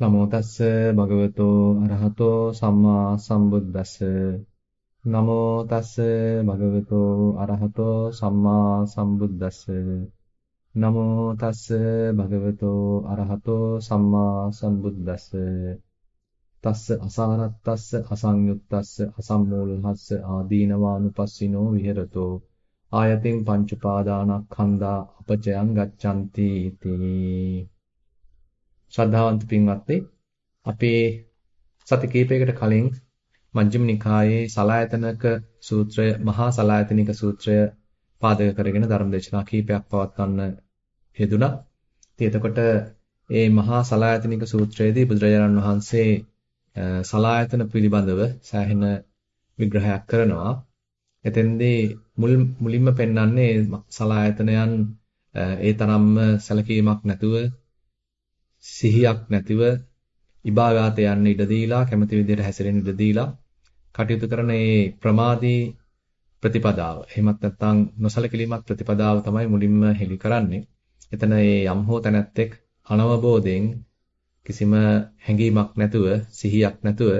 නමෝ තස්ස භගවතෝ අරහතෝ සම්මා සම්බුද්දස්ස. නමෝ තස්ස භගවතෝ අරහතෝ සම්මා සම්බුද්දස්ස. නමෝ තස්ස භගවතෝ අරහතෝ සම්මා සම්බුද්දස්ස. තස්ස අසාරත්තස්ස අසංයුත්තස්ස අසම්මූලහස්ස ආදීනවානුපස්සිනෝ විහෙරතෝ. ආයතින් පංච උපාදානස්කන්ධා අපචයං ගච්ඡanti තී ශ්‍රද්ධාවන්ත පින්වත්නි අපේ සති කීපයකට කලින් මජ්ක්‍ධිම නිකායේ සලායතනක සූත්‍රය මහා සලායතනික සූත්‍රය පාදක කරගෙන ධර්මදේශනා කීපයක් පවත්වන්න යෙදුණා. ඉතින් එතකොට මේ මහා සලායතනික සූත්‍රයේදී බුදුරජාණන් වහන්සේ සලායතන පිළිබඳව සෑහෙන විග්‍රහයක් කරනවා. එතෙන්දී මුල් මුලින්ම පෙන්වන්නේ සලායතනයන් ඒ තරම්ම සැලකීමක් නැතුව සිහියක් නැතිව ඉබාගාත යන්න ඉඩ දීලා කැමති විදිහට හැසිරෙන්න ඉඩ දීලා කටයුතු කරන මේ ප්‍රමාදී ප්‍රතිපදාව. එහෙමත් නැත්නම් නොසලකිලිමත් ප්‍රතිපදාව තමයි මුලින්ම හෙළි කරන්නේ. එතන මේ යම් හෝ තැනැත්තෙක් අනවබෝධයෙන් කිසිම හැඟීමක් නැතුව සිහියක් නැතුව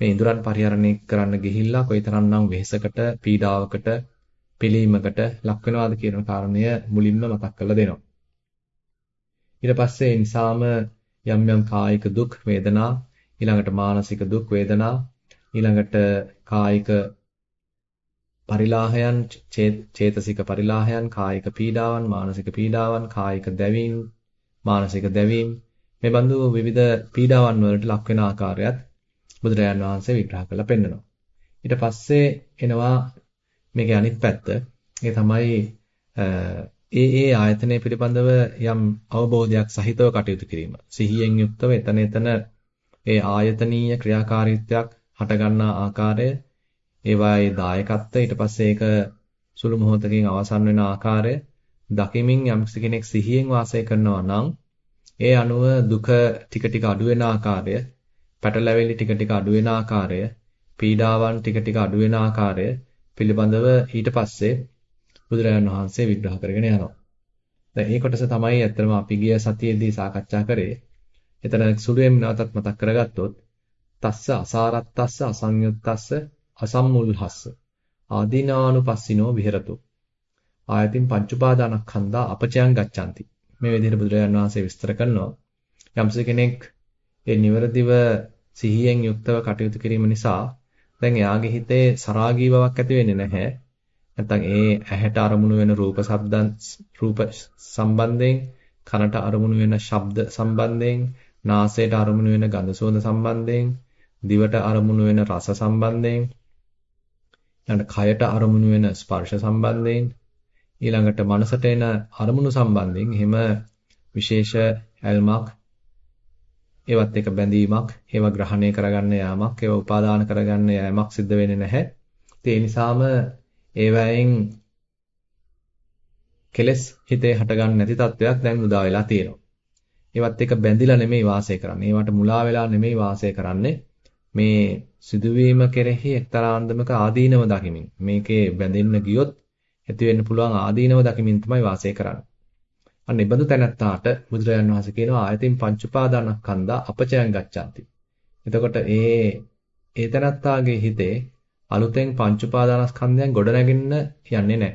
මේ ඉඳුරන් පරිහරණය කරන්න ගිහිල්ලා කොයිතරම්නම් වෙහෙසකට පීඩාවකට පිළීමකට ලක් වෙනවාද කියන කාරණය මුලින්ම මතක් කරලා දෙනවා. ඊට පස්සේ ඒ නිසාම යම් යම් කායික දුක් වේදනා ඊළඟට මානසික දුක් වේදනා ඊළඟට කායික පරිලාහයන් චේතසික පරිලාහයන් කායික පීඩාවන් මානසික පීඩාවන් කායික දැවීම් මානසික දැවීම්. මේ බඳු විවිධ පීඩාවන් වලට ලක් වෙන ආකාරයත් බුදුරජාන් වහන්සේ විග්‍රහ කරලා පෙන්නනවා. ඊට පස්සේ එනවා මේකේ අනිත් පැත්ත. ඒ තමයි ඒ ඒ ආයතනය පිළිබඳව යම් අවබෝධයක් සහිතව කටයුතු කිරීම. සිහියෙන් යුක්තව එතන එතන ඒ ආයතනීය ක්‍රියාකාරීත්වයක් හටගන්නා ආකාරය, ඒවායේ දායකත්වය ඊට පස්සේ ඒක සුළු මොහොතකින් අවසන් වෙන ආකාරය දකිමින් යම් කෙනෙක් සිහියෙන් වාසය කරනවා නම් ඒ අනුව දුක ටික ටික අඩු වෙන ආකාරය, පැටලැවිලි ටික ටික අඩු වෙන ආකාරය, පීඩාවන් ටික ටික අඩු වෙන ආකාරය පිළිබඳව ඊට පස්සේ බුදුරජාණන් වහන්සේ විග්‍රහ කරගෙන යනවා. දැන් මේ කොටස තමයි ඇත්තටම අපි ගිය සතියේදී සාකච්ඡා කරේ. එතන සුළුවෙන් නැවතත් මතක් කරගත්තොත් තස්ස අසාරත්තස්ස අසංයුත්තස්ස අසම්මුල්හස්ස ආදීනානුපස්සිනෝ විහෙරතු. ආයතින් පංච උපාදානස්කන්ධා අපචයන් ගච්ඡanti. මේ විදිහට බුදුරජාණන් වහන්සේ විස්තර කරනවා. යම්ස කෙනෙක් ඒ නිවරදිව සිහියෙන් යුක්තව කටයුතු කිරීම නිසා දැන් එයාගේ හිතේ සරාගී බවක් ඇති වෙන්නේ නැහැ. නැත්නම් ඒ ඇහැට අරමුණු වෙන රූප ශබ්දන් රූප සම්බන්ධයෙන් කනට අරමුණු වෙන ශබ්ද සම්බන්ධයෙන් නාසයට අරමුණු වෙන ගඳ සුවඳ සම්බන්ධයෙන් දිවට අරමුණු වෙන රස සම්බන්ධයෙන් ඊළඟට කයට අරමුණු වෙන ස්පර්ශ සම්බන්ධයෙන් ඊළඟට මනසට එන අරමුණු සම්බන්ධයෙන් එහෙම විශේෂ ඇල්මක් ඒවත් එක බැඳීමක් ඒවා ග්‍රහණය කරගන්න යාමක් ඒවා උපාදාන කරගන්න යාමක් සිද්ධ වෙන්නේ නැහැ. ඒ නිසාම ඒවැයෙන් කෙලස් හිතේ හටගන්න නැති තත්වයක් දැන් උදා වෙලා තියෙනවා. ඒවත් එක බැඳිලා නෙමෙයි වාසය කරන්නේ. ඒවට මුලා වෙලා නෙමෙයි වාසය කරන්නේ. මේ සිදුවීම කෙරෙහි එක්තරා අන්දමක ආදීනව දකිමින් මේකේ බැඳෙන්න ගියොත් ඇති වෙන්න පුළුවන් ආදීනව දකිමින් තමයි වාසය කරන්නේ. අන්න ඒ බඳු තැනත්තාට බුදුරජාන් වහන්සේ කියනවා ආයතින් පංච උපාදානස්කන්ධා අපචයන් ගච්ඡanti. එතකොට ඒ ඒ තැනත්තාගේ හිතේ අලුතෙන් පංච උපාදානස්කන්ධයන් ගොඩනැගෙන්න යන්නේ නැහැ.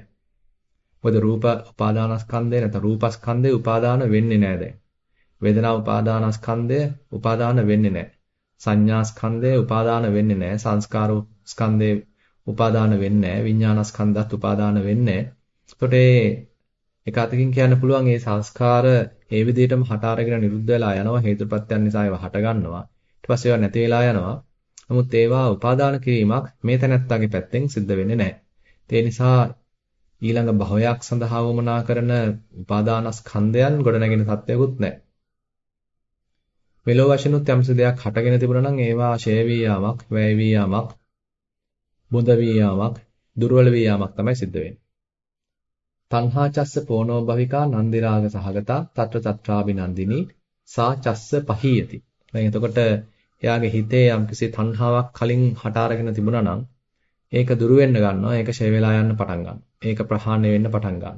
මොකද රූප උපාදානස්කන්ධය නැත්නම් රූපස්කන්ධය උපාදාන වෙන්නේ නැහැ දැන්. වේදනා උපාදානස්කන්ධය උපාදාන වෙන්නේ නැහැ. සංඥාස්කන්ධය උපාදාන වෙන්නේ නැහැ. සංස්කාර ස්කන්ධය උපාදාන වෙන්නේ නැහැ. විඥානස්කන්ධත් උපාදාන වෙන්නේ නැහැ. එතකොට ඒක අතකින් කියන්න පුළුවන් මේ සංස්කාර ඒ විදිහටම හට අරගෙන නිරුද්ධ වෙලා යනවා හේතුප්‍රත්‍යයන් නිසා ඒවා හට ගන්නවා. ඊට පස්සේ ඒවා නැති වෙලා යනවා. නමුත් ඒවා උපාදාන කිරීමක් මේ තැනැත්තාගේ පැත්තෙන් සිද්ධ වෙන්නේ නැහැ. ඒ නිසා ඊළඟ භවයක් සඳහා වමනා කරන උපාදානස්කන්ධයන් ගොඩනැගෙන තත්ත්වයක්වත් නැහැ. මෙලෝ වශයෙන්ුත් යම්ස දෙයක් හටගෙන තිබුණා නම් ඒවා ෂේ වී යාමක්, වැය වී යාමක්, බොඳ වී යාමක්, දුර්වල වී යාමක් තමයි සිද්ධ වෙන්නේ. තණ්හා චස්ස පෝනෝ භවිකා නන්දිරාග සහගතා తත්‍ර తත්‍රාබිනන්දිනී සා චස්ස පහීයති. දැන් එතකොට එයාගේ හිතේ යම්කිසි තණ්හාවක් කලින් හට අරගෙන තිබුණා නම් ඒක දුරු වෙන්න ගන්නවා. ඒක ෂය වෙලා යන්න පටන් ගන්නවා. ඒක ප්‍රහාණය වෙන්න පටන් ගන්නවා.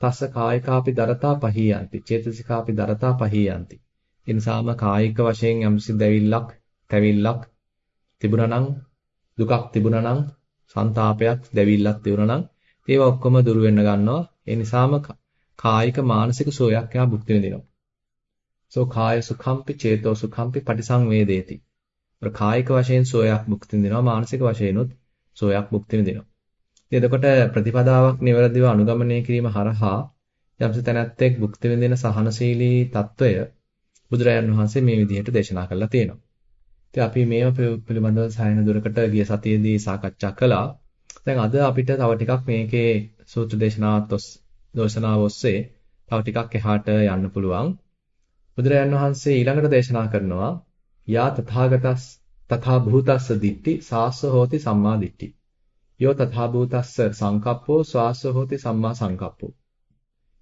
තස්ස කායිකාපි දරතා පහීයන්ති. චේතසිකාපි දරතා පහීයන්ති. ඒ නිසාම කායික වශයෙන් යම්සි දැවිල්ලක්, තැවිල්ලක් තිබුණා නම් දුකක් තිබුණා නම් ਸੰతాපයක්, දැවිල්ලක් තිබුණා නම් ඒවා ඔක්කොම දුරු වෙන්න ගන්නවා. ඒ නිසාම කායික මානසික සෝයක් යා භුක්ති විඳිනවා. සෝ කාය සුඛම්පි චේතෝ සුඛම්පි පටිසංවේදේති. අර කායික වශයෙන් සෝයක් භුක්ති විඳිනවා මානසික වශයෙන්ුත් සෝයක් භුක්ති විඳිනවා. ඉතින් එතකොට ප්‍රතිපදාවක් નિවරදිව අනුගමනය කිරීම හරහා යම්ස තැනැත්තෙක් භුක්ති විඳින සහනශීලී తত্ত্বය බුදුරජාණන් වහන්සේ මේ විදිහට දේශනා කරලා තියෙනවා. ඉතින් අපි මේව පිළිබඳව සායන දුරකට ගිය සතියේදී සාකච්ඡා කළා. දැන් අද අපිට තව ටිකක් මේකේ සූත්‍ර දේශනාවත් දෝසනාව ඔස්සේ තව ටිකක් එහාට යන්න පුළුවන්. බුදුරජාණන් වහන්සේ ඊළඟට දේශනා කරනවා යා තථාගතස් තථා භූතස්ස දිට්ඨි සාස්ස හෝති සම්මා දිට්ඨි. යෝ තථා භූතස්ස සංකප්පෝ ස්වාස්ස හෝති සම්මා සංකප්පෝ.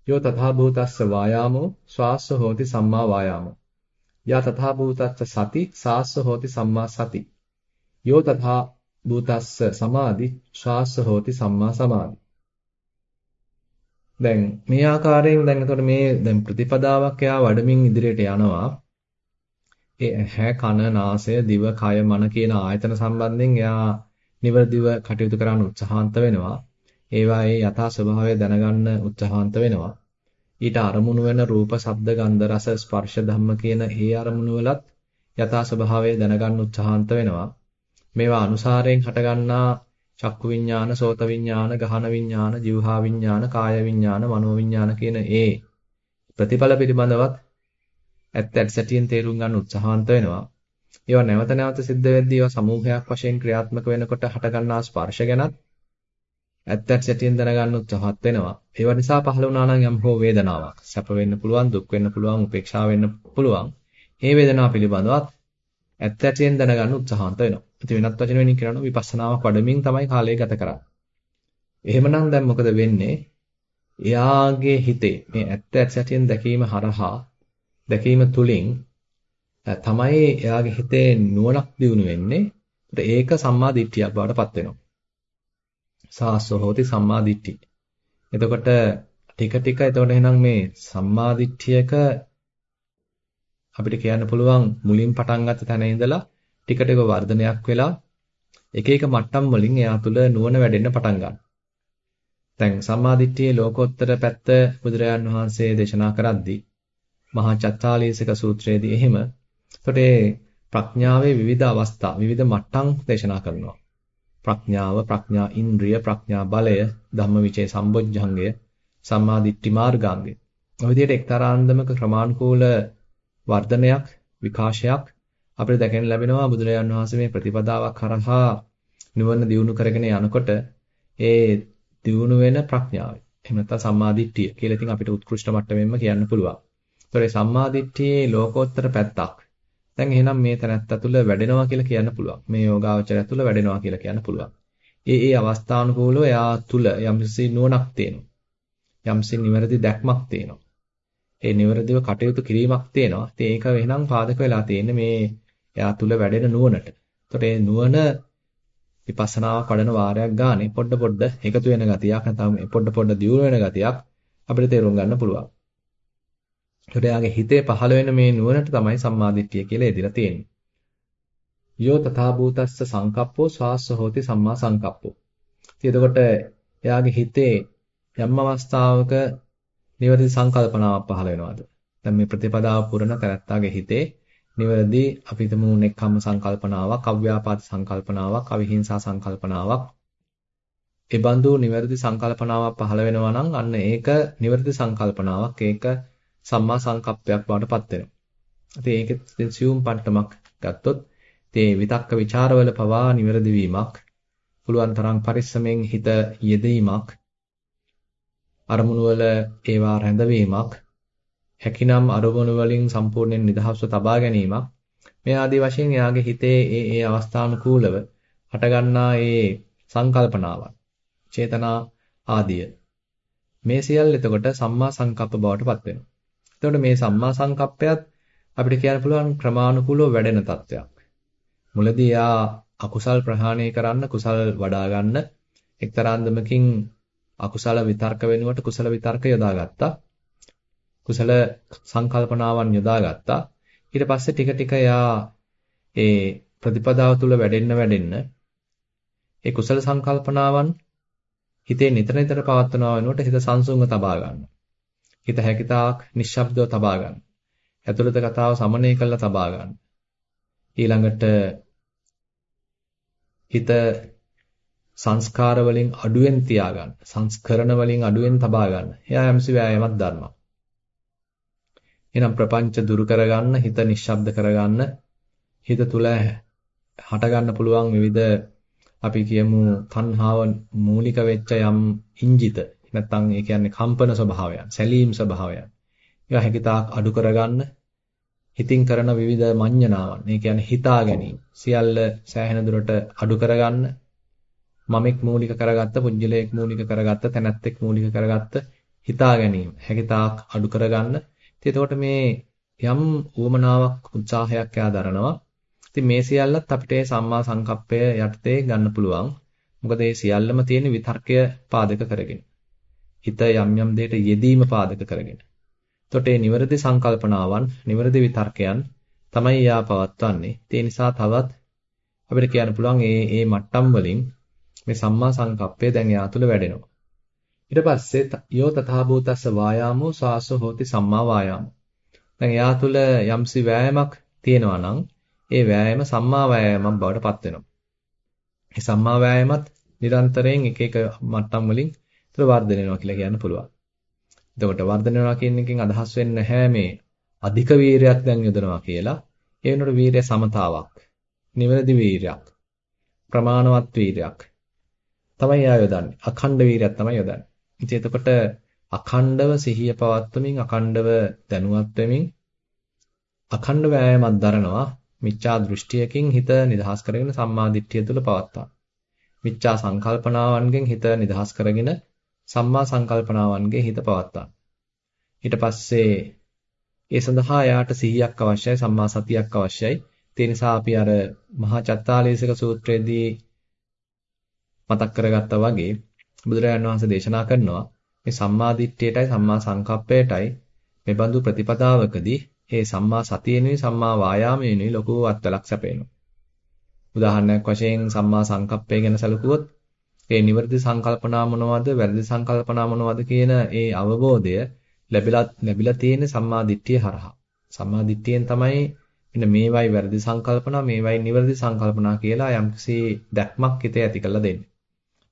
යෝ තථා භූතස්ස වායාමෝ ස්වාස්ස හෝති සම්මා වායාමෝ. යා තථා භූතස්ස සති සාස්ස හෝති සම්මා සති. යෝ තථා භූතස්ස සමාධි ස්වාස්ස හෝති සම්මා සමාධි. දැන් මේ ආකාරයෙන් දැන් එතකොට මේ දැන් ප්‍රතිපදාවක් එයා වඩමින් ඉදිරියට යනවා. ඒ ඇහැ කන නාසය දිව කය මන කියන ආයතන සම්බන්ධයෙන් එයා නිවර්දිව කටයුතු කරන්න උත්සාහන්ත වෙනවා. ඒවායේ යථා ස්වභාවය දැනගන්න උත්සාහන්ත වෙනවා. ඊට අරමුණු වෙන රූප, ශබ්ද, ගන්ධ, රස, ස්පර්ශ ධම්ම කියන ඒ අරමුණු වලත් යථා ස්වභාවය දැනගන්න උත්සාහන්ත වෙනවා. මේවා අනුසාරයෙන් හටගන්නා චක්කු විඤ්ඤාණ, සෝත විඤ්ඤාණ, ගහන විඤ්ඤාණ, જીවහා විඤ්ඤාණ, කාය විඤ්ඤාණ, මනෝ විඤ්ඤාණ කියන ඒ ප්‍රතිඵල පිළිබඳවත් ඇත්ත ඇත්ත සැටියෙන් තේරුම් ගන්න උත්සාහන්ත වෙනවා. ඒවා නැවත නැවත සිද්ධ වෙද්දී ඒවා සමූහයක් වශයෙන් ක්‍රියාත්මක වෙනකොට හටගන්නා ස්පර්ශ ගැනත් ඇත්ත ඇත්ත සැටියෙන් දැනගන්න උත්සාහත් වෙනවා. ඒවා නිසා පහළ වුණා නම් යම් හෝ වේදනාවක්. සැප වෙන්න පුළුවන්, දුක් වෙන්න පුළුවන්, උපේක්ෂා වෙන්න පුළුවන්. මේ වේදනාව පිළිබඳවත් ඇත්ත ඇටියෙන් දැනගන්න උත්සාහන්ත වෙනවා. ඉතින් වෙනත් වචන වලින් කියනවා විපස්සනාවක් වඩමින් තමයි කාලය ගත කරන්නේ. එහෙමනම් දැන් මොකද වෙන්නේ? එයාගේ හිතේ මේ ඇත්ත ඇටියෙන් දැකීම හරහා දැකීම තුලින් තමයි එයාගේ හිතේ නුවණක් දියුණු වෙන්නේ. ඒක සම්මා දිට්ඨියක් බවට පත් වෙනවා. සාස්සෝ හෝති සම්මා දිට්ඨි. එතකොට ටික ටික එතකොට එහෙනම් මේ සම්මා දිට්ඨියක අපිට කියන්න පුළුවන් මුලින් පටන් ගත්ත තැන ඉඳලා ටික ටික වර්ධනයක් වෙලා එක එක මට්ටම් වලින් එයා තුළ නුවණ වැඩෙන්න පටන් ගන්නවා. දැන් සම්මාදිට්ඨියේ ලෝකෝත්තර පැත්ත බුදුරජාන් වහන්සේ දේශනා කරද්දී මහා චත්තාලීසක සූත්‍රයේදී එහෙම එතකොට ප්‍රඥාවේ විවිධ අවස්ථා විවිධ මට්ටම් දේශනා කරනවා. ප්‍රඥාව, ප්‍රඥා ඉන්ද්‍රිය, ප්‍රඥා බලය, ධම්මවිචේ සම්බොජ්ජංගය, සම්මාදිට්ඨි මාර්ගාංගය. ඔය විදිහට එක්තරා අන්දමක ක්‍රමානුකූල වර්ධනයක් විකාශයක් අපිට දැකෙන්න ලැබෙනවා බුදුරජාන් වහන්සේ මේ ප්‍රතිපදාවක් කරහා නිවන දියුණු කරගෙන යනකොට ඒ දියුණු වෙන ප්‍රඥාවයි. එහෙම නැත්නම් සම්මාදිට්ඨිය කියලා ඉතින් අපිට උත්කෘෂ්ඨ මට්ටමෙන්ම කියන්න පුළුවන්. ඒතොර සම්මාදිට්ඨියේ ලෝකෝත්තර පැත්තක්. දැන් එහෙනම් මේ තැනත්ත තුළ වැඩෙනවා කියලා කියන්න පුළුවන්. මේ යෝගාවචරය තුළ වැඩෙනවා කියලා කියන්න පුළුවන්. ඒ ඒ අවස්ථානුකූලව එයා තුළ යම්සි නුවණක් තියෙනවා. යම්සි නිවැරදි දැක්මක් තියෙනවා. ඒ නිවැරදිව කටයුතු කිරීමක් තියෙනවා. ඉතින් ඒක එහෙනම් පාදක වෙලා තියෙන්නේ මේ එයා තුල වැඩෙන නුවණට. ඒතකොට මේ නුවණ විපස්සනාවක් වඩන වාරයක් ගානේ පොඩ පොඩ එකතු වෙන ගතියක් නැත්නම් පොඩ පොඩ දියුණු වෙන ගතියක් අපිට තේරුම් ගන්න පුළුවන්. ඒකට එයාගේ හිතේ පහළ වෙන මේ නුවණට තමයි සම්මාදිට්ඨිය කියලා එදිලා තියෙන්නේ. යෝ තථා භූතස්ස සංකප්පෝ ස්වාස්ස හෝති සම්මා සංකප්පෝ. ඉතින් එතකොට එයාගේ හිතේ යම් අවස්ථාවක නිවැරදි සංකල්පනාවක් පහළ වෙනවද? දැන් මේ ප්‍රතිපදාව පුරන තැනැත්තාගේ හිතේ නිවැරදි අපි හිතමු නෙක්ඛම්ම සංකල්පනාවක්, අව්‍යාපාද සංකල්පනාවක්, අවිහිංසා සංකල්පනාවක්. ඒ බඳු නිවැරදි සංකල්පනාවක් පහළ වෙනවා නම් අන්න ඒක නිවැරදි සංකල්පනාවක්. ඒක සම්මා සංකප්පයක් බවට පත් වෙනවා. ඉතින් ඒකෙත් සියුම් පට්ටමක් ගත්තොත් ඉතින් විතක්ක ਵਿਚාරවල පවා නිවැරදි වීමක්, පුළුවන් තරම් පරිස්සමෙන් හිත යෙදීමක් අරමුණු වල ඒවා රැඳවීමක් හැකිනම් අරමුණු වලින් සම්පූර්ණයෙන් නිදහස්ව තබා ගැනීමක් මේ ආදී වශයෙන් එයාගේ හිතේ ඒ ඒ අවස්ථානුකූලව හටගන්නා ඒ සංකල්පනාවන් චේතනා ආදිය මේ සියල්ල එතකොට සම්මා සංකප්ප බවට පත් වෙනවා. එතකොට මේ සම්මා සංකප්පයත් අපිට කියන්න පුළුවන් ක්‍රමානුකූලව වැඩෙන තත්වයක්. මුලදී යා අකුසල් ප්‍රහාණය කරන්න කුසල් වඩා ගන්න එක්තරා අන්දමකින් අකුසල විතර්ක වෙනුවට කුසල විතර්ක යොදාගත්තා. කුසල සංකල්පනාවන් යොදාගත්තා. ඊට පස්සේ ටික ටික යා ඒ ප්‍රතිපදාව තුල වැඩෙන්න වැඩෙන්න ඒ කුසල සංකල්පනාවන් හිතේ නිතර නිතර පවත්වනවා වෙනුවට හිත සංසුන්ව තබා ගන්නවා. හිත හැකිතාක් නිශ්ශබ්දව තබා ගන්න. ඇතුළත කතාව සමනය කරලා තබා ගන්න. ඊළඟට හිත සංස්කාර වලින් අඩුවෙන් තියාගන්න. සංස්කරණ වලින් අඩුවෙන් තබා ගන්න. එයා යම්සි වෑයමක් දන්නවා. එහෙනම් ප්‍රපංච දුරු කරගන්න, හිත නිශ්ශබ්ද කරගන්න, හිත තුල හට ගන්න පුළුවන් විවිධ අපි කියමු තණ්හාව මූලික වෙච්ච යම් ඉංජිත නැත්නම් ඒ කියන්නේ කම්පන ස්වභාවයන්, සැලීම් ස්වභාවයන්. ඒවා හැකිතාක් අඩු කරගන්න හිතින් කරන විවිධ මඤ්ඤණාවන්. ඒ කියන්නේ හිතා ගැනීම. සියල්ල සෑහෙන දුරට අඩු කරගන්න මමෙක් මූලික කරගත්ත, පුජ්‍යලයක් මූලික කරගත්ත, තැනැත්තෙක් මූලික කරගත්ත හිතා ගැනීම. හැකිතාක් අඩු කරගන්න. ඉතින් එතකොට මේ යම් උවමනාවක් උත්සාහයක් එයා දරනවා. ඉතින් මේ සියල්ලත් අපිට සම්මා සංකප්පය යටතේ ගන්න පුළුවන්. මොකද මේ සියල්ලම තියෙන විතර්කය පාදක කරගෙන. හිත යම් යම් දෙයකට යෙදීම පාදක කරගෙන. එතකොට මේ නිවැරදි සංකල්පනාවන්, නිවැරදි විතර්කයන් තමයි යා පවත්වන්නේ. ඒ නිසා තවත් අපිට කියන්න පුළුවන් මේ මේ මට්ටම් වලින් මේ සම්මා සංකප්පය දැන් යා තුළ වැඩෙනවා. ඊට පස්සේ යෝ තථා භූතස්ස වායාමෝ සාසෝ හෝති සම්මා වායාමෝ. දැන් යා තුළ යම්සි වෑයමක් තියෙනවා නම් ඒ වෑයම සම්මා වෑයමක් බවට පත් වෙනවා. මේ සම්මා වෑයමත් නිරන්තරයෙන් එක එක මට්ටම් වලින් ඒතර වර්ධනය වෙනවා කියලා කියන්න පුළුවන්. එතකොට වර්ධනය වෙනවා කියන එකෙන් අදහස් වෙන්නේ නැහැ මේ අධික වීරයක් දැන් යොදනවා කියලා. ඒ වෙනකොට වීරය සමතාවක්. නිවැරදි වීරයක්. ප්‍රමාණවත් වීරයක්. තමයි එයා යොදන්නේ. අඛණ්ඩ වීරයක් තමයි යොදන්නේ. ඉතින් එතකොට අඛණ්ඩව සිහිය පවත්වමින් අඛණ්ඩව දැනුවත් වෙමින් අඛණ්ඩ වෑයමක් දරනවා මිච්ඡා දෘෂ්ටියකින් හිත නිදහස් කරගෙන සම්මා දිට්ඨිය තුළ පවත්තා. මිච්ඡා සංකල්පනාවන්ගෙන් හිත නිදහස් කරගෙන සම්මා සංකල්පනාවන්ගේ හිත පවත්තා. ඊට පස්සේ ඒ සඳහා යාට සිහියක් අවශ්‍යයි සම්මා සතියක් අවශ්‍යයි. ඒ නිසා අපි අර මහා චත්තාලීසක සූත්‍රයේදී මතක් කරගත්තා වගේ බුදුරජාණන් වහන්සේ දේශනා කරනවා මේ සම්මා දිට්ඨියටයි සම්මා සංකප්පයටයි මේ බඳු ප්‍රතිපදාවකදී ඒ සම්මා සතියෙනුයි සම්මා වායාමයෙනුයි ලොකු අත්වලක් සැපේනවා. උදාහරණයක් වශයෙන් සම්මා සංකප්පය ගැන සැලකුවොත් ඒ නිවර්දි සංකල්පනා මොනවද වැරදි සංකල්පනා මොනවද කියන ඒ අවබෝධය ලැබිලා ලැබිලා තියෙන සම්මා දිට්ඨිය හරහා. සම්මා දිට්ඨියෙන් තමයි මෙන්න මේවයි වැරදි සංකල්පනා මේවයි නිවර්දි සංකල්පනා කියලා යම්කිසි දැක්මක් හිතේ ඇති කරලා දෙන්නේ.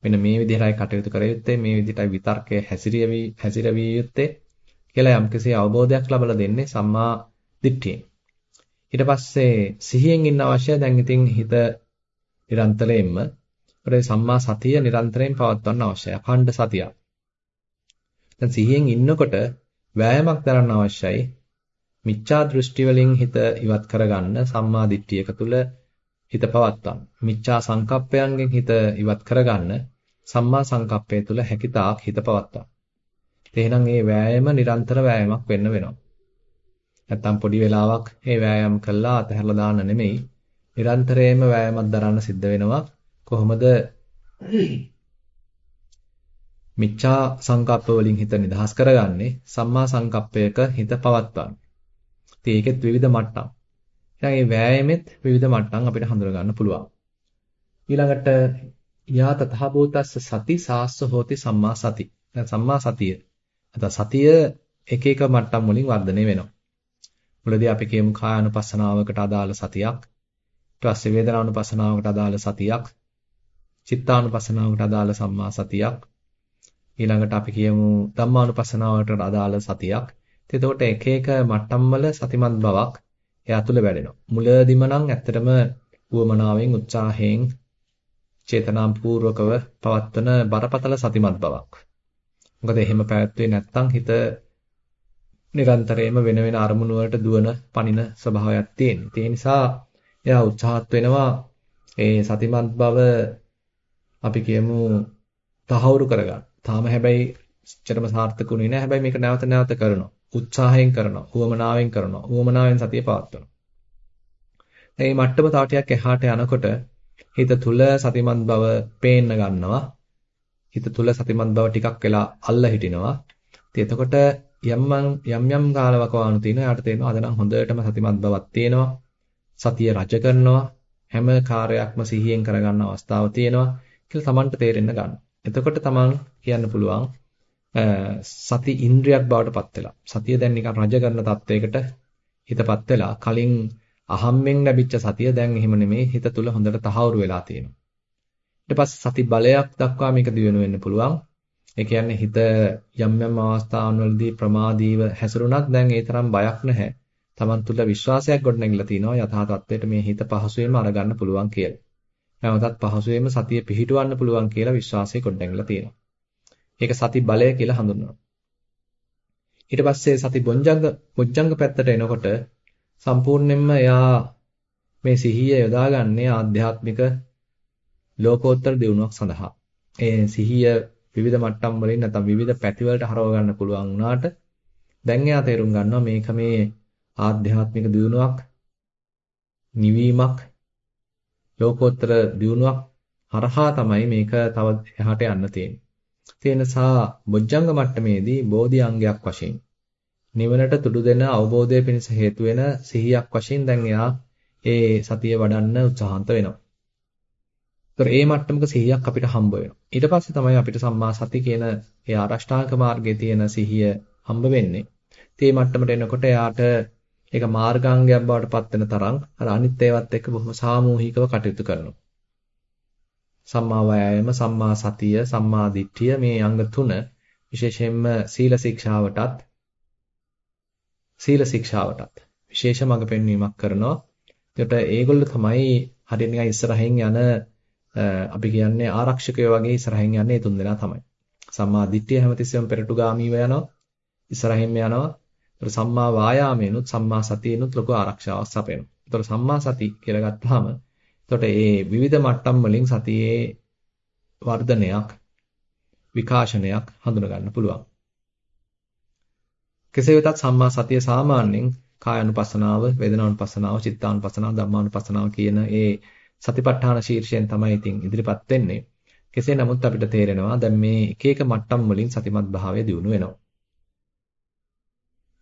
මෙන්න මේ විදිහටයි කටයුතු කර යුත්තේ මේ විදිහටයි විතර්කය හැසිරෙවි හැසිරවිය යුත්තේ කියලා යම්කිසි අවබෝධයක් ලබලා දෙන්නේ සම්මා දිට්ඨියෙන්. ඊට පස්සේ සිහියෙන් ඉන්න අවශ්‍යයි. දැන් ඉතින් හිත නිරන්තරයෙන්ම අපේ සම්මා සතිය නිරන්තරයෙන් පවත්වන්න අවශ්‍යයි. අඛණ්ඩ සතිය. දැන් සිහියෙන් ඉන්නකොට වෑයමක් දරන්න අවශ්‍යයි. මිච්ඡා දෘෂ්ටි වලින් හිත ඉවත් කරගන්න සම්මා දිට්ඨියක තුල හිත පවත්වන්න. මිච්ඡා සංකප්පයන්ගෙන් හිත ඉවත් කරගන්න සම්මා සංකප්පය තුල හැකිතාක් හිත පවත්වන්න. එහෙනම් මේ වෑයම නිරන්තර වෑයමක් වෙන්න වෙනවා. නැත්තම් පොඩි වෙලාවක් මේ වෑයම් කළා අතහැරලා දාන්න නෙමෙයි. නිරන්තරයෙන්ම වෑයමක් දරන්න සිද්ධ වෙනවා. කොහොමද මිච්ඡා සංකප්ප වලින් හිත නිදහස් කරගන්නේ සම්මා සංකප්පයක හිත පවත්වන්න. ඉතින් ඒකෙත් විවිධ මට්ටම්. ඊළඟ මේ වෑයමෙත් විවිධ මට්ටම් අපිට හඳුනා ගන්න පුළුවන්. ඊළඟට යා තථාභූතස්ස සති සාස්ස හෝති සම්මා සති. දැන් සම්මා සතිය නැත්නම් සතිය එක එක මට්ටම් වලින් වර්ධනය වෙනවා. මුලදී අපි කියමු කායानुපස්සනාවකට අදාළ සතියක්. ඊට පස්සේ වේදනානුපස්සනාවකට අදාළ සතියක්. චිත්තානුපස්සනාවකට අදාළ සම්මා සතියක්. ඊළඟට අපි කියමු ධම්මානුපස්සනාවකට අදාළ සතියක්. එතකොට එක එක මට්ටම් වල සතිමත් බවක් එයා තුල වැඩෙනවා. මුලදිම නම් ඇත්තටම උවමනාවෙන් උත්සාහයෙන් චේතනාපූර්වකව පවත්වන බරපතල සතිමත් බවක්. මොකද එහෙම පැවැත්වේ නැත්නම් හිත නිරන්තරයෙන්ම වෙන වෙන අරමුණු වලට දුවන පනින ස්වභාවයක් තියෙන. ඒ නිසා එයා උත්සාහත් වෙනවා ඒ සතිමත් බව අපි කියමු තහවුරු කරගන්න. තාම හැබැයි චරම සාර්ථකුනේ නැහැ. හැබැයි මේක නැවත නැවත කරනවා. උත්සාහයෙන් කරනවා. උවමනාවෙන් කරනවා. උවමනාවෙන් සතිය පවත්වනවා. මේ මට්ටම තව ටිකක් එහාට යනකොට හිත තුල සතිමත් බව පේන්න ගන්නවා. හිත තුල සතිමත් බව ටිකක් වෙලා අල්ල හිටිනවා. ඉතින් එතකොට යම් යම් යම් කාලවකවානු තියෙනවා. යාට තේරෙනවා අද නම් හොඳටම සතිමත් බවක් තියෙනවා. සතිය රජ කරනවා. හැම කාර්යයක්ම සිහියෙන් කරගන්න අවස්ථාව තියෙනවා කියලා Tamanට තේරෙන්න ගන්න. එතකොට Taman කියන්න පුළුවන් සති ඉන්ද්‍රියක් බවට පත් වෙලා. සතිය දැන් නිකන් රජ කරන තත්වයකට හිතපත් වෙලා කලින් අහම්මෙන් ලැබිච්ච සතිය දැන් එහෙම නෙමෙයි හිත තුල හොඳට තහවුරු වෙලා තියෙනවා. ඊට පස්සේ සති බලයක් දක්වා මේක දියුණු වෙන්න පුළුවන්. ඒ කියන්නේ හිත යම් යම් අවස්ථාවන් වලදී ප්‍රමාදීව හැසිරුණත් දැන් ඒ තරම් බයක් නැහැ. Taman තුල විශ්වාසයක් ගොඩනැගිලා තිනවා යථා තත්ත්වයට මේ හිත පහසුවෙන්ම අරගන්න පුළුවන් කියලා. නැවතත් පහසුවෙන්ම සතිය පිහිටවන්න පුළුවන් කියලා විශ්වාසය ගොඩනැගිලා තියෙනවා. ඒක සති බලය කියලා හඳුන්වනවා. ඊට පස්සේ සති බොජ්ජංග බොජ්ජංග පැත්තට එනකොට සම්පූර්ණයෙන්ම එයා මේ සිහිය යොදාගන්නේ ආධ්‍යාත්මික ලෝකෝත්තර දියුණුවක් සඳහා. ඒ සිහිය විවිධ මට්ටම් වලින් නැත්නම් විවිධ පැති වලට හරව ගන්න පුළුවන් වුණාට දැන් එයා තේරුම් ගන්නවා මේක මේ ආධ්‍යාත්මික දියුණුවක් නිවීමක් ලෝකෝත්තර දියුණුවක් හරහා තමයි මේක තව එහාට යන්න තියෙන්නේ. ඒ නිසා බොජ්ජංග මට්ටමේදී බෝධි අංගයක් වශයෙන් නිවනට තුඩු දෙන අවබෝධය පිණිස හේතු වෙන සිහියක් වශයෙන් දැන් එයා ඒ සතිය වඩන්න උත්සාහන්ත වෙනවා. ඒතර ඒ මට්ටමක සිහියක් අපිට හම්බ වෙනවා. ඊට පස්සේ තමයි අපිට සම්මා සති කියන ඒ ආරෂ්ඨාංග මාර්ගයේ තියෙන සිහිය හම්බ වෙන්නේ. ඒ මට්ටමට එනකොට එයාට ඒක මාර්ගාංගයක් බවට පත් වෙන තරම් අර අනිත් ඒවත් එක්ක බොහොම සාමූහිකව කටයුතු කරනවා. සම්මා වායාම, සම්මා සතිය, සම්මා දිට්ඨිය මේ අංග තුන විශේෂයෙන්ම සීල ශික්ෂාවටත් සීල ශික්ෂාවටත් විශේෂ මඟ පෙන්වීමක් කරනවා. ඒකට ඒගොල්ලෝ තමයි හරියට නිකන් ඉස්සරහින් යන අපි කියන්නේ ආරක්ෂකයෝ වගේ ඉස්සරහින් යන්නේ තුන් දෙනා තමයි. සම්මා දිට්ඨිය හැමතිස්සෙම පෙරටුගාමීව යනවා. ඉස්සරහින්ම යනවා. ඒතර සම්මා වායාමේනුත් සම්මා සතියේනුත් ලොකු ආරක්ෂාවක් සපයනවා. ඒතර සම්මා සති කියලා ගත්තාම එතකොට මේ විවිධ මට්ටම් වලින් සතියේ වර්ධනයක් විකාශනයක් හඳුන ගන්න පුළුවන්. කෙසේ වෙතත් සම්මා සතිය සාමාන්‍යයෙන් කායानुපස්සනාව, වේදනානුපස්සනාව, චිත්තානුපස්සනාව, ධම්මානුපස්සනාව කියන ඒ සතිපට්ඨාන ශීර්ෂයෙන් තමයි ඉතින් ඉදිරිපත් වෙන්නේ. කෙසේ නමුත් අපිට තේරෙනවා දැන් මේ එක එක මට්ටම් වලින් සතිමත් භාවය දියුණු වෙනවා.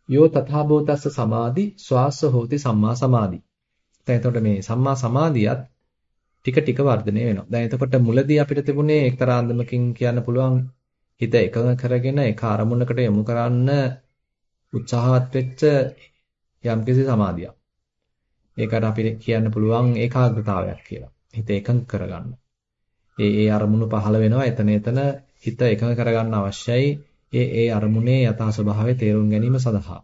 යෝ තථාභූතස්ස සමාධි ස්වාස්ස හෝති සම්මා සමාධි. දැන් එතකොට මේ සම්මා සමාධියත් ටික ටික වර්ධනය වෙනවා. දැන් එතකොට මුලදී අපිට තිබුණේ එක්තරා අන්දමකින් කියන්න පුළුවන් හිත එකඟ කරගෙන එක අරමුණකට යොමු කරන්න උත්සාහවත් වෙච්ච යම්කිසි සමාධියක්. ඒකට අපිට කියන්න පුළුවන් ඒකාග්‍රතාවයක් කියලා. හිත එකඟ කරගන්න. ඒ ඒ අරමුණු පහළ වෙනවා එතන එතන හිත එකඟ කරගන්න අවශ්‍යයි. ඒ ඒ අරමුණේ යථා ස්වභාවය තේරුම් ගැනීම සඳහා.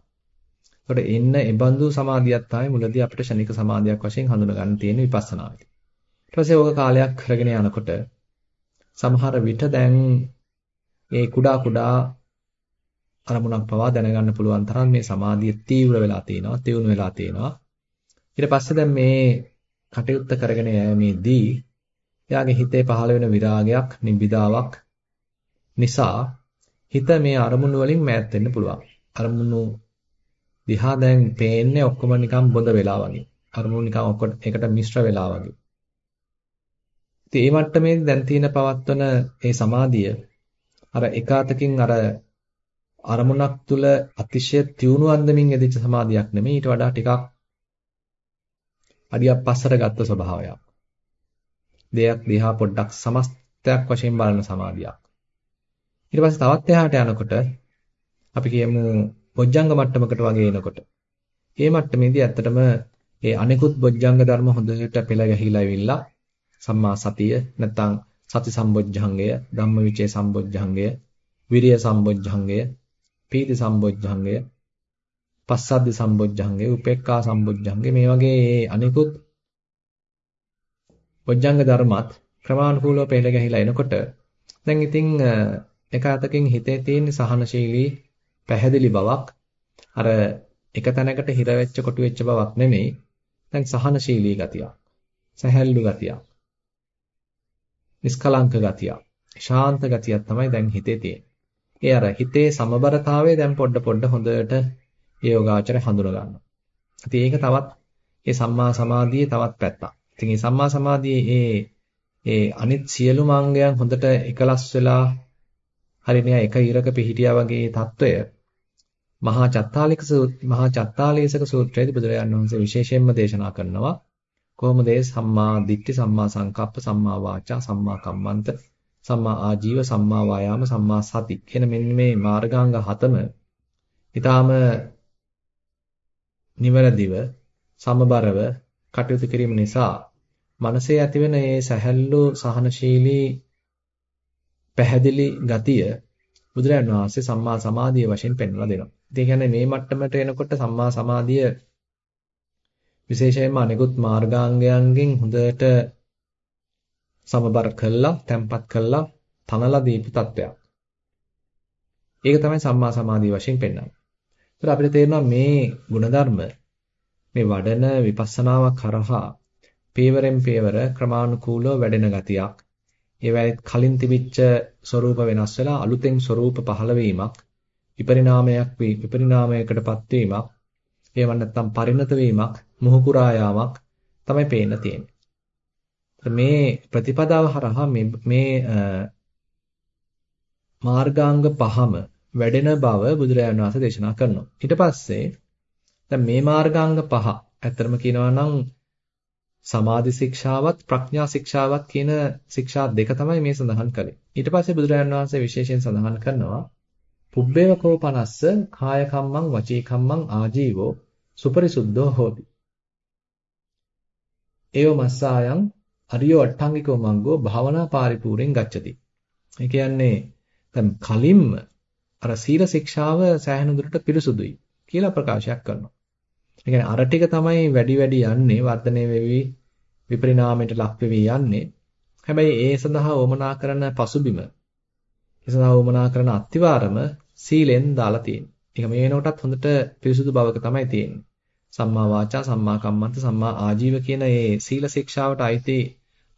ඒකට එන්න එබඳු සමාධියක් තමයි මුලදී අපිට ෂණික සමාධියක් වශයෙන් හඳුනා ගන්න තියෙන විපස්සනාවේදී. ඊට පස්සේ ඕක කාලයක් කරගෙන යනකොට සමහර විට දැන් ඒ කුඩා කුඩා අරමුණක් පවා දැනගන්න පුළුවන් තරම් මේ සමාධිය තීව්‍ර වෙලා තියෙනවා, තියුණු වෙලා තියෙනවා. ඊට පස්සේ දැන් මේ කටයුත්ත කරගෙන යෑමේදී එයාගේ හිතේ පහළ වෙන විරාගයක්, නිබ්බිදාවක් නිසා හිත මේ අරමුණු වලින් මෑත් වෙන්න පුළුවන්. අරමුණු දිහා දැන් පේන්නේ ඔක්කොම නිකන් බොඳ වෙලා වගේ. අරමුණු නිකන් ඔක්කොට එකට මිශ්‍ර වෙලා වගේ. ඉතින් මේ මට්ටමේදී දැන් තියෙන පවත්වන මේ සමාධිය අර එක අතකින් අර අරමුණක් තුල අතිශය තියුණු අන්දමින් එදිච්ච සමාධියක් නෙමෙයි ඊට වඩා ටිකක් අඩියක් පස්සට ගත්ත ස්වභාවයක්. දෙයක් දිහා පොඩ්ඩක් සමස්තයක් වශයෙන් බලන සමාධියක්. ඊට පස්සේ තවත් එහාට යනකොට අපි කියමු බොජ්ජංග මට්ටමකට වගේ එනකොට මේ මට්ටමේදී ඇත්තටම ඒ අනිකුත් බොජ්ජංග ධර්ම හොඳට පෙළ ගැහිලා ඉවිල්ලා සම්මා සතිය නැත්නම් සති සම්බොජ්ජංගය ධම්මවිචේ සම්බොජ්ජංගය විරිය සම්බොජ්ජංගය පීති සම්බොජ්ජංගය පස්සද්ධි සම්බොජ්ජංගය උපේක්ඛා සම්බොජ්ජංගය මේ වගේ අනිකුත් බොජ්ජංග ධර්මات ක්‍රමානුකූලව පෙළ ගැහිලා එනකොට දැන් ඉතින් එක අතකින් හිතේ තියෙන සහනශීලී පැහැදිලි බවක් අර එක තැනකට හිර වෙච්ච කොටු වෙච්ච බවක් නෙමෙයි. දැන් සහනශීලී ගතියක් සැහැල්ලු ගතියක් නිස්කලංක ගතියක් ශාන්ත ගතියක් තමයි දැන් හිතේ තියෙන්නේ. ඒ අර හිතේ සමබරතාවය දැන් පොඩ පොඩ හොඳට යෝගාචරය හඳුන ගන්නවා. ඉතින් ඒක තවත් ඒ සම්මා සමාධියේ තවත් පැත්තක්. ඉතින් මේ සම්මා සමාධියේ ඒ ඒ අනිත් සියලුම අංගයන් හොඳට එකලස් වෙලා හරිනේ එක ඉරක පිහිටියා වගේ తত্ত্বය මහා චත්තාලික මහා චත්තාලේසක සූත්‍රයේදී බුදුරජාණන් වහන්සේ විශේෂයෙන්ම දේශනා කරනවා කොහොමද ඒ සම්මා දිට්ඨි සම්මා සංකප්ප සම්මා වාචා සම්මා කම්මන්ත සම්මා ආජීව සම්මා වායාම සම්මා සති කියන මෙන්න මේ මාර්ගාංග හතම ඊටාම නිවැරදිව සමබරව කටයුතු කිරීම නිසා මනසේ ඇතිවෙන මේ සැහැල්ලු සහනශීලී පැහැදිලි ගතිය බුදුරජාණන් වහන්සේ සම්මා සමාධිය වශයෙන් පෙන්වලා දෙනවා. ඒ කියන්නේ මේ මට්ටමට එනකොට සම්මා සමාධිය විශේෂයෙන්ම අනිකුත් මාර්ගාංගයන්ගෙන් හොඳට සමබර කළා, තැම්පත් කළා, තනලා දීපු තත්වයක්. ඒක තමයි සම්මා සමාධිය වශයෙන් පෙන්වන්නේ. ඒත් අපිට තේරෙනවා මේ ಗುಣධර්ම මේ වඩන විපස්සනාවක් කරහා පේවරෙන් පේවර ක්‍රමානුකූලව වැඩෙන ගතියක්. ඒවැයි කලින් තිබිච්ච ස්වરૂප වෙනස් වෙලා අලුතෙන් ස්වરૂප පහළ වීමක්, විපරිණාමයක් වී විපරිණාමයකටපත් වීමක්, එහෙම නැත්නම් පරිණත වීමක්, මොහුකුරා යාමක් තමයි පේන්න තියෙන්නේ. මේ ප්‍රතිපදාව හරහා මේ මාර්ගාංග පහම වැඩෙන බව බුදුරජාණන් වහන්සේ දේශනා කරනවා. ඊට පස්සේ දැන් මේ මාර්ගාංග පහ ඇත්තරම කියනවා නම් සමාධි ශික්ෂාවත් ප්‍රඥා ශික්ෂාවත් කියන ශික්ෂා දෙක තමයි මේ සඳහන් කළේ. ඊට පස්සේ බුදුරජාණන් වහන්සේ විශේෂයෙන් සඳහන් කරනවා පුබ්බේව කෝපනස්ස කාය කම්මං වචී කම්මං ආජීවෝ සුපරිසුද්ධෝ හෝති. ඒව මස්සායන් අරියෝ අට්ඨංගිකෝ මංගෝ භාවනා පාරිපූර්ණෙන් ගච්ඡති. ඒ කියන්නේ දැන් කලින්ම අර සීල ශික්ෂාව සෑහෙන දුරට පිරිසුදුයි කියලා ප්‍රකාශයක් කරනවා. ඒ කියන්නේ අර ටික තමයි වැඩි වැඩි යන්නේ වර්ධනය වෙවි විපරිණාමයට ලක් වෙවි යන්නේ. හැබැයි ඒ සඳහා වමනා කරන පසුබිම ඒ සඳහා වමනා කරන අත්තිවාරම සීලෙන් දාලා තියෙනවා. ඒක මේ වෙනකොටත් හොඳට පිරිසුදු බවක තමයි තියෙන්නේ. සම්මා වාචා සම්මා කම්මන්ත සම්මා ආජීව කියන මේ සීල ශික්ෂාවට අයිති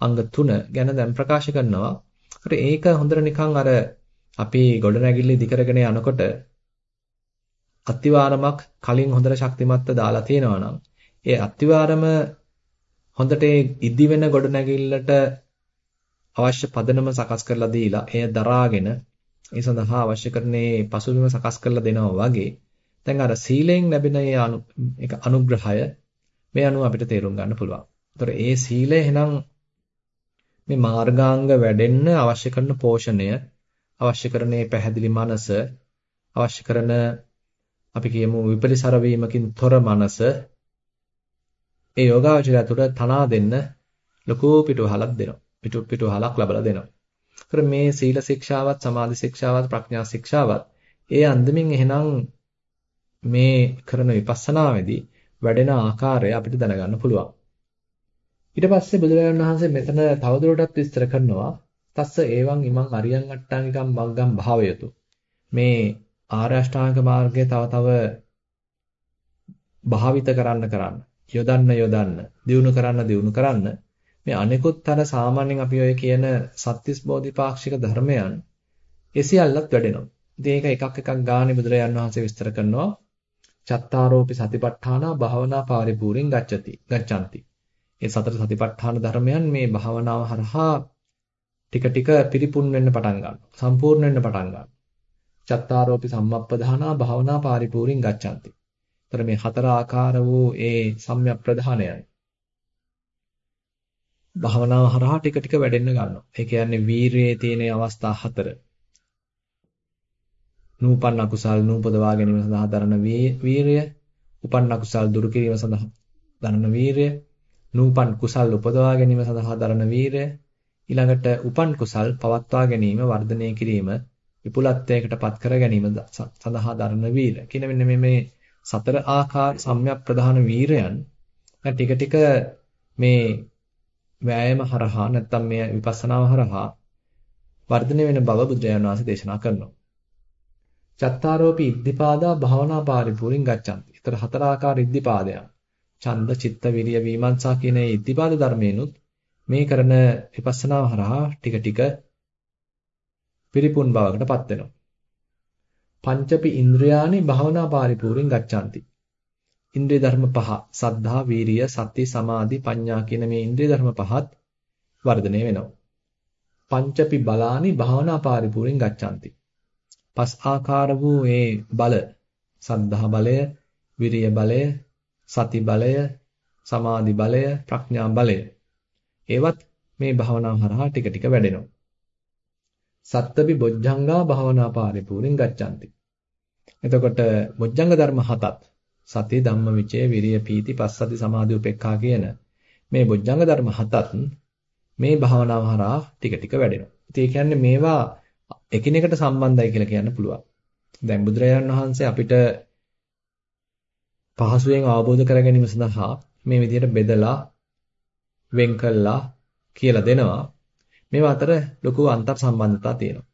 අංග තුන ගැන දැන් ප්‍රකාශ කරනවා. ඒක හොඳට නිකන් අර අපි ගොඩනැගිල්ල ඉදි කරගෙන යනකොට අත්තිවාරමක් කලින් හොඳට ශක්තිමත්ව දාලා තියෙනවා නම් ඒ අත්තිවාරම හොඳට ඉදි වෙන ගොඩනැගිල්ලට අවශ්‍ය පදනම සකස් කරලා දීලා එය දරාගෙන ඒ සඳහා අවශ්‍ය කරන්නේ පසුබිම සකස් කරලා දෙනවා වගේ දැන් අර සීලයෙන් ලැබෙන ඒ ඒක අනුග්‍රහය මේ අනුව අපිට තේරුම් ගන්න පුළුවන්. ඒතර ඒ සීලය එහෙනම් මේ මාර්ගාංග වැඩෙන්න අවශ්‍ය කරන පෝෂණය අවශ්‍ය කරන පැහැදිලි මනස අවශ්‍ය කරන අපි කියමු විපරිසර වීමකින් තොර මනස ඒ යෝගාවචරය තුළ තනා දෙන්න ලොකු පිටුවහලක් දෙනවා. පිටු පිටුවහලක් ලබලා දෙනවා. ඒතර මේ සීල ශික්ෂාවත් සමාධි ශික්ෂාවත් ප්‍රඥා ශික්ෂාවත් ඒ අන්දමින් එහෙනම් මේ කරන විපස්සනාවේදී වැඩෙන ආකාරය අපිට දැනගන්න පුළුවන්. ඊට පස්සේ බුදුරජාණන් වහන්සේ මෙතන තවදුරටත් විස්තර කරනවා තස්ස ඒවං ඉමං අරියං අට්ටාංගිකම් මග්ගම් භාවයතු. මේ ආර්ය අෂ්ටාංග මාර්ගය තව තව භාවිත කරන්න කරන්න යොදන්න යොදන්න දියුණු කරන්න දියුණු කරන්න මේ අනිකුත් අර සාමාන්‍යයෙන් අපි ඔය කියන සත්‍තිස් බෝධිපාක්ෂික ධර්මයන් එසියල්ලත් වැඩෙනවා. ඉතින් ඒක එකක් එකක් ගානේ බුදුරජාන් වහන්සේ විස්තර කරනවා. චත්තාරෝපි සතිපට්ඨානා භාවනා පාරිපූර්ණං ගච්ඡති. ගච්ඡanti. ඒ සතර සතිපට්ඨාන ධර්මයන් මේ භාවනාව හරහා ටික ටික පිරිපුන් වෙන්න පටන් ගන්නවා. සම්පූර්ණ වෙන්න පටන් ගන්නවා. චත්තාරෝපි සම්මප්පදානා භාවනා පාරිපූර්ණං ගච්ඡanti. ତර මේ හතර ආකාර වූ ඒ සම්‍යක් ප්‍රධානයයි. භාවනාව හරහා ටික ටික වැඩෙන්න ගන්නවා. ඒ කියන්නේ වීරියේ තියෙන අවස්ථා හතර. නූපන්න කුසල් නූපදවා ගැනීම සඳහා දරන වීරිය, උපන්න කුසල් දුරු කිරීම සඳහා දරන වීරිය, නූපන් කුසල් උපදවා ගැනීම සඳහා දරන වීරිය, ඊළඟට උපන් කුසල් පවත්වා ගැනීම වර්ධනය කිරීම විපුලත්වයකට පත් කර ගැනීම සඳහා දරන වීර කියන මෙන්න මේ සතර ආකාර සම්‍යක් ප්‍රධාන වීරයන්. ටික ටික මේ වෑයම හරහා නැත්නම් මේ විපස්සනාව හරහා වර්ධනය වෙන බව බුදුරජාණන් වහන්සේ දේශනා කරනවා. චත්තාරෝපි ඉද්ධිපාදා භාවනා පාරිපූර්ණං ගච්ඡanti. ඊතර හතර ආකාර ඉද්ධිපාදයන්. ඡන්ද, චිත්ත, විරිය, විමර්ශා කියන මේ ඉද්ධිපාද ධර්මේනුත් මේ කරන විපස්සනාව හරහා ටික ටික පිරිපුන් බවකටපත් වෙනවා. පංචපි ඉන්ද්‍රයානි භවනා පාරිපූර්ණං ගච්ඡanti. ඉන්ද්‍රිය ධර්ම පහ සද්ධා, වීරිය, සති, සමාධි, ප්‍රඥා කියන මේ ඉන්ද්‍රිය ධර්ම පහත් වර්ධනය වෙනවා. පංචපි බලානි භවනා පාරිපූර්ණං ගච්ඡanti. පස් ආකාර වූ මේ බල සද්ධා බලය, විරිය බලය, සති බලය, සමාධි බලය, ප්‍රඥා බලය. ඒවත් මේ භාවනාව හරහා ටික ටික වැඩෙනවා. සත්තපි බොජ්ජංගා භාවනා පාරිපූර්ණං ගච්ඡanti. එතකොට බොජ්ජංග ධර්ම හතත් සති ධම්ම විචේ විරිය පීති පස්සති සමාධි උපේක්ඛා කියන මේ බොජ්ජංග ධර්ම හතත් මේ භාවනාව හරහා ටික ටික වැඩෙනවා. ඉතින් ඒ කියන්නේ මේවා එකිනෙකට සම්බන්ධයි කියලා කියන්න පුළුවන්. දැන් බුදුරජාණන් වහන්සේ අපිට පහසුවෙන් අවබෝධ කර ගැනීම සඳහා මේ විදිහට බෙදලා වෙන් කළා කියලා දෙනවා. මේවා අතර ලොකු අන්තර් සම්බන්ධතා තියෙනවා.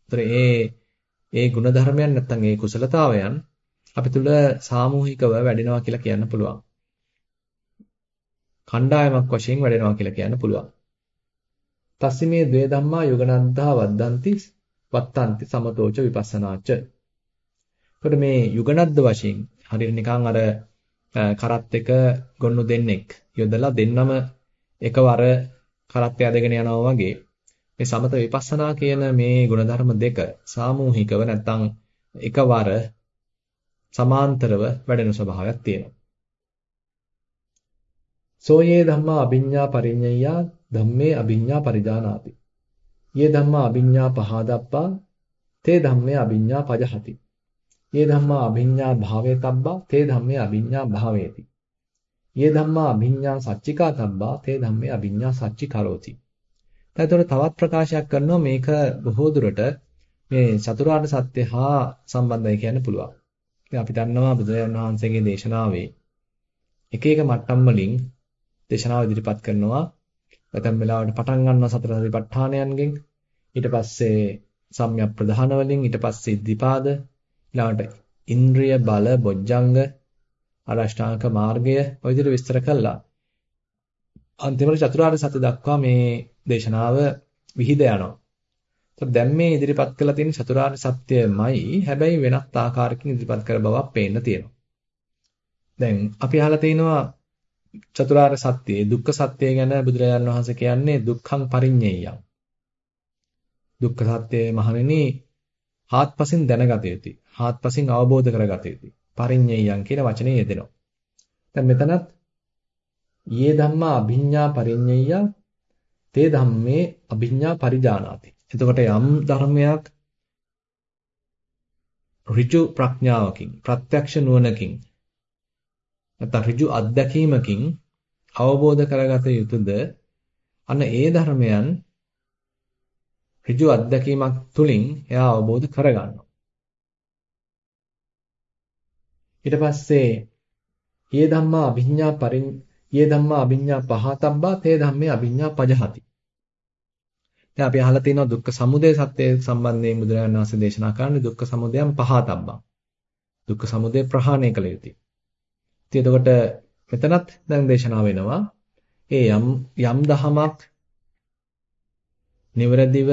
ඒතර ඒ ඒ ಗುಣධර්මයන් නැත්තම් ඒ කුසලතාවයන් අපි තුල සාමූහිකව වැඩෙනවා කියලා කියන්න පුළුවන්. කණ්ඩායමක් වශයෙන් වැඩෙනවා කියලා කියන්න පුළුවන්. තස්සිමේ ද්වේ ධම්මා යුගනන්තා වද්දන්ති වත්තන්ති සමතෝච විපස්සනාච. එතකොට මේ යුගනද්ද වශයෙන් හරියට නිකන් අර කරත් එක ගොන්නු දෙන්නෙක් යොදලා දෙන්නම එකවර කරත් යදගෙන යනවා වගේ මේ සමත විපස්සනා කියන මේ ගුණධර්ම දෙක සාමූහිකව නැත්තම් එකවර සමාන්තරව වැඩෙන ස්වභාවයක් තියෙනවා. සෝයේ ධම්මා අභිඤ්ඤා පරිඤ්ඤයා ධම්මේ අභිඤ්ඤා පරිජානාති. යේ ධම්මා අභිඤ්ඤා පහදප්පා තේ ධම්මේ අභිඤ්ඤා පජහති. යේ ධම්මා අභිඤ්ඤා භාවේ තබ්බා තේ ධම්මේ අභිඤ්ඤා භාවේති. යේ ධම්මා අභිඤ්ඤා සච්චිකා තබ්බා තේ ධම්මේ අභිඤ්ඤා සච්චි කරෝති. එතකොට තවත් ප්‍රකාශයක් කරනවා මේක බොහෝ දුරට මේ චතුරාර්ය සත්‍ය හා සම්බන්ධයි කියන්න පුළුවන්. ඉතින් අපි දන්නවා බුදුරජාණන් වහන්සේගේ දේශනාවේ එක එක මට්ටම් වලින් දේශනාව ඉදිරිපත් කරනවා. නැත්නම් වෙලාවට පටන් ගන්නවා සතර සතිපට්ඨානයන්ගෙන් ඊට පස්සේ සම්‍යක් ප්‍රධාන වලින් ඊට පස්සේ ඉද්ධිපාද ඊළඟට ඉන්ද්‍රිය බල බොජ්ජංග අරෂ්ඨාංග මාර්ගය ඔය විදිහට විස්තර කළා. අන්තිමට චතුරාර්ය සත්‍ය දක්වා මේ දේශනාව විහිද යනවා. ඒත් දැන් මේ ඉදිරිපත් කරලා තියෙන චතුරාර්ය සත්‍යමයි හැබැයි වෙනත් ආකාරයකින් ඉදිරිපත් කර බවක් පේන්න තියෙනවා. දැන් අපි අහලා තිනවා චතුරාර්ය සත්‍යයේ දුක්ඛ සත්‍යය ගැන බුදුරජාණන් වහන්සේ කියන්නේ දුක්ඛං පරිඤ්ඤේයං. දුක්ඛ සත්‍යයේ මහණෙනි හාත්පසින් දැනගත යුතුයි. හාත්පසින් අවබෝධ කරගත යුතුයි. පරිඤ්ඤයයන් කියන වචනේ යෙදෙනවා. දැන් මෙතනත් යේ ධම්මා අභිඤ්ඤා පරිඤ්ඤය තේ ධම්මේ අභිඤ්ඤා පරිජානාති. එතකොට යම් ධර්මයක් ඍජු ප්‍රඥාවකින් ප්‍රත්‍යක්ෂ නුවණකින් නැත්නම් ඍජු අත්දැකීමකින් අවබෝධ කරගත යුතුද අන්න ඒ ධර්මයන් ඍජු අත්දැකීමක් තුලින් එයා අවබෝධ කරගන්නවා ඊට පස්සේ යේ ධම්මා අභිඤ්ඤා පරින් යේ ධම්මා අභිඤ්ඤා පහතබ්බා තේ ධම්මේ අභිඤ්ඤා පජහති. දැන් අපි අහලා තියෙනවා දුක්ඛ සමුදය සත්‍ය සම්බන්ධයෙන් බුදුරජාණන් වහන්සේ දේශනා කරන්නේ දුක්ඛ සමුදයන් පහතබ්බා. දුක්ඛ සමුදය ප්‍රහාණය කළ යුතුයි. ඉතින් එතකොට මෙතනත් දැන් දේශනා වෙනවා. ඒ යම් යම් දහමක් නිවරදිව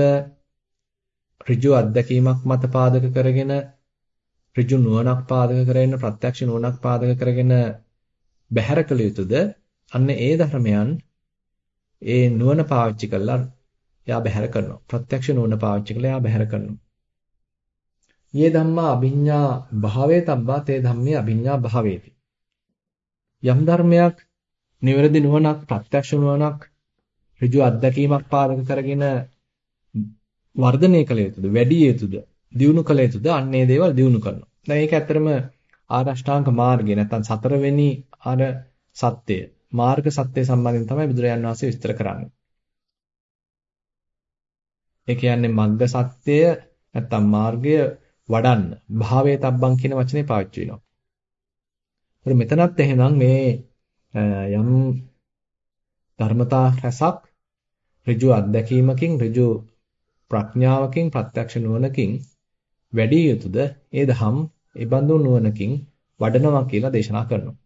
ඍජු අත්දැකීමක් මත පාදක කරගෙන ඍජු නුවණක් පාදක කරගෙන ප්‍රත්‍යක්ෂ නුවණක් පාදක කරගෙන බැහැර කළ යුතුද? අන්න ඒ ධර්මයන් ඒ නුවණ පාවිච්චි කරලා එයා බැහැර කරනවා. ප්‍රත්‍යක්ෂ නුවණ පාවිච්චි කරලා එයා බැහැර කරනවා. යේ ධම්මා අභිඤ්ඤා භාවේ තබ්බා තේ ධම්මේ අභිඤ්ඤා භාවේති. යම් ධර්මයක් නිවැරදි නුවණක් ප්‍රත්‍යක්ෂ නුවණක් ඍජු අත්දැකීමක් පාදක කරගෙන වර්ධනය කළ යුතුද වැඩි යුතුද දියුණු කළ යුතුද අන්නේ දේවල් දියුණු කරනවා. දැන් ඒක ඇත්තරම ආරෂ්ඨාංග මාර්ගය නැත්නම් සතරවෙනි අර සත්‍යය මාර්ග සත්‍ය සම්බන්ධයෙන් තමයි බුදුරජාන් වහන්සේ විස්තර කරන්නේ. ඒ කියන්නේ මග්ග සත්‍යය නැත්නම් මාර්ගය වඩන්න භාවයේ තබ්බන් කියන වචනේ පාවිච්චි වෙනවා. ඒත් මෙතනත් එහෙනම් මේ යම් ධර්මතා රසක් ඍජු අත්දැකීමකින් ඍජු ප්‍රඥාවකින් ප්‍රත්‍යක්ෂ නුවණකින් වැඩි යුතුද ඒ දහම් ඒ බඳු නුවණකින් වඩනවා කියලා දේශනා කරනවා.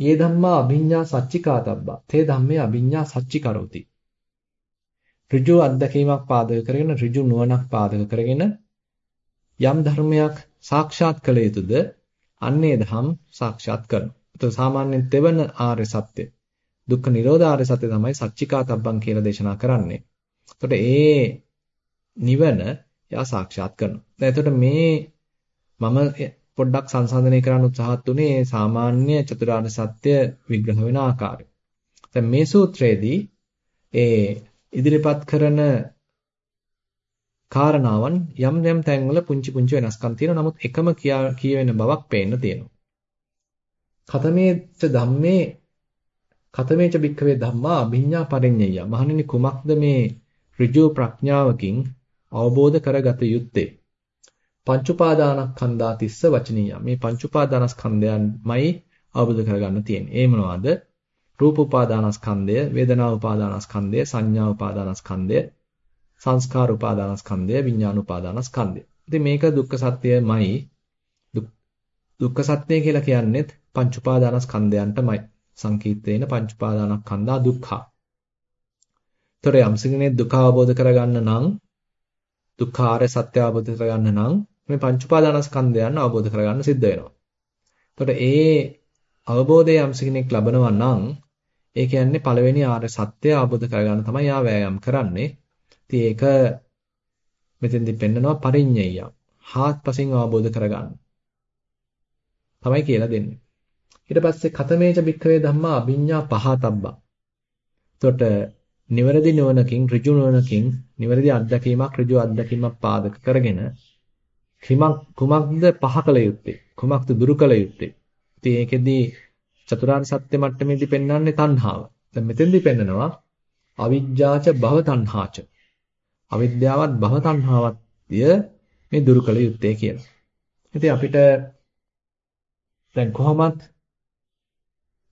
"යේ ධම්මා අභිඤ්ඤා සච්චිකාතබ්බා තේ ධම්මේ අභිඤ්ඤා සච්චි කරෝති." ඍජු අත්දැකීමක් පාදක කරගෙන ඍජු නුවණක් පාදක කරගෙන යම් ධර්මයක් සාක්ෂාත් කළ යුතුද අන්නේ දහම් සාක්ෂාත් කරනවා. ඒත් සාමාන්‍යයෙන් තෙවන ආර්ය සත්‍ය දුක්ඛ නිරෝධ ආර්ය සත්‍ය තමයි සච්චිකාතබ්බං කියලා දේශනා කරන්නේ. එතකොට ඒ නිවන එයා සාක්ෂාත් කරනවා. දැන් එතකොට මේ මම පොඩ්ඩක් සංසන්දනය කරන්න උත්සාහත් උනේ සාමාන්‍ය චතුරාර්ය සත්‍ය විග්‍රහ වෙන ආකාරය. දැන් මේ සූත්‍රයේදී ඒ ඉදිරිපත් කරන කාරණාවන් යම් යම් තැන්වල පුංචි පුංචි වෙනස්කම් තියෙනවා. නමුත් එකම කියවෙන බවක් පේන්න තියෙනවා. කතමේච ධම්මේ කතමේච භික්ඛවේ ධම්මා අභිඤ්ඤා පරිඤ්ඤය. මහණෙනි කුමක්ද මේ ඍජු ප්‍රඥාවකින් අවබෝධ කරගත යුත්තේ? පංච උපාදානස්කන්ධා තිස්ස වචනීය. මේ පංච උපාදානස්කන්ධයන්මයි අවබෝධ කරගන්න තියෙන්නේ. ඒ මොනවාද? රූප උපාදානස්කන්ධය, වේදනා උපාදානස්කන්ධය, සංඥා උපාදානස්කන්ධය, සංස්කාර උපාදානස්කන්ධය, විඥාන උපාදානස්කන්ධය. ඉතින් මේක දුක්ඛ සත්‍යයමයි. දුක්ඛ සත්‍ය කියලා කියන්නේත් පංච උපාදානස්කන්ධයන්ටමයි. සංකීර්තේන පංච උපාදානස්කන්ධා දුක්ඛා. ତොර යම්සකිනේ දුක අවබෝධ කරගන්න නම් දුක්ඛාරය සත්‍ය අවබෝධ කරගන්න නම් මේ පංච උපාදානස්කන්ධයන් අවබෝධ කරගන්න සිද්ධ වෙනවා. එතකොට ඒ අවබෝධය යම්සකිනෙක් ලබනවා නම් ඒ කියන්නේ පළවෙනි ආර්ය සත්‍ය අවබෝධ කරගන්න තමයි යා වෑයම් කරන්නේ. ඉතින් ඒක මෙතෙන්දි පෙන්නනවා පරිඤ්ඤය. හාත්පසින් අවබෝධ කරගන්න. තමයි කියලා දෙන්නේ. ඊට පස්සේ කතමේච භික්ඛවේ ධම්මා අභිඤ්ඤා පහතබ්බා. එතකොට නිවැරදි නුවණකින් ඍජු නුවණකින් නිවැරදි අත්දැකීමක් ඍජු අත්දැකීමක් පාදක කරගෙන ක්‍රිමක් කුමක්ද පහ කළ යුත්තේ කුමක්ද දුරු කළ යුත්තේ ඉතින් ඒකෙදී චතුරාර්ය සත්‍ය මට්ටමේදී පෙන්වන්නේ තණ්හාව දැන් මෙතෙන්දී පෙන්නනවා අවිජ්ජාච භව තණ්හාච අවිද්‍යාවත් භව තණ්හාවත්ය මේ දුරු කළ යුත්තේ කියලා ඉතින් අපිට දැන් කොහොමත්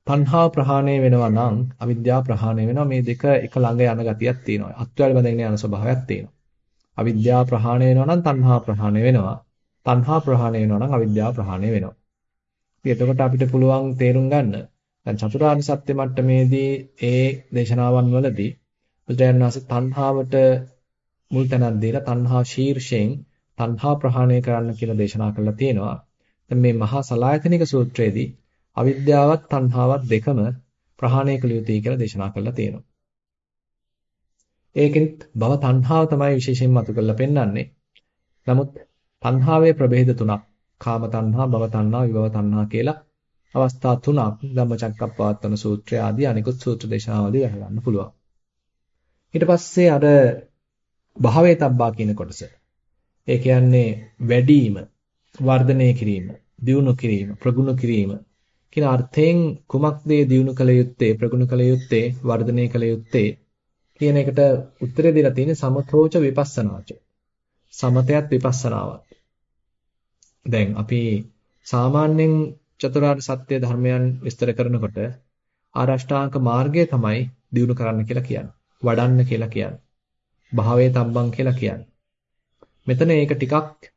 තණ්හා ප්‍රහාණය වෙනවා නම් අවිද්‍යාව ප්‍රහාණය වෙනවා මේ දෙක එක ළඟ යන ගතියක් තියෙනවා. අත්වැල් බඳගෙන යන ස්වභාවයක් තියෙනවා. අවිද්‍යාව ප්‍රහාණය වෙනවා නම් තණ්හා ප්‍රහාණය වෙනවා. තණ්හා ප්‍රහාණය වෙනවා නම් අවිද්‍යාව ප්‍රහාණය වෙනවා. ඉතින් එතකොට අපිට පුළුවන් තේරුම් ගන්න දැන් චතුරාර්ය සත්‍ය මට්ටමේදී ඒ දේශනාවන් වලදී බුදුරජාණන් වහන්සේ තණ්හාවට මුල් තැනක් දීලා තණ්හා ශීර්ෂයෙන් තණ්හා ප්‍රහාණය කරන්න කියලා දේශනා කරලා තියෙනවා. දැන් මේ මහා සලායතනික සූත්‍රයේදී අවිද්‍යාවත් තණ්හාවත් දෙකම ප්‍රහාණය කළ යුතුයි කියලා දේශනා කරලා තියෙනවා. ඒකෙත් භව තණ්හාව තමයි විශේෂයෙන් මතු කරලා පෙන්වන්නේ. නමුත් තණ්හාවේ ප්‍රභේද තුනක් කාම තණ්හා, භව තණ්හා, විභව තණ්හා කියලා අවස්ථා තුනක් ධම්මචක්කප්පවත්තන සූත්‍රය ආදී අනිකුත් සූත්‍ර දේශනාවලදී ගන්න පුළුවන්. ඊට පස්සේ අර භාවයේ තබ්බා කියන කොටස. ඒ කියන්නේ වැඩිම, වර්ධනය කිරීම, දියුණු කිරීම, ප්‍රගුණ කිරීම කියන අර්ථයෙන් කුමක්ද දියුණු කළ යුත්තේ ප්‍රගුණ කළ යුත්තේ වර්ධනය කළ යුත්තේ කියන එකට උත්තරය දීලා තියෙන්නේ සමතෝච විපස්සනාච. සමතයත් විපස්සනාවත්. දැන් අපි සාමාන්‍යයෙන් චතුරාර්ය සත්‍ය ධර්මයන් විස්තර කරනකොට ආරෂ්ඨාංග මාර්ගය තමයි දියුණු කරන්න කියලා කියන්නේ. වඩන්න කියලා කියන්නේ. භාවයේ තබ්බන් කියලා කියන්නේ මෙතන ඒක ටිකක්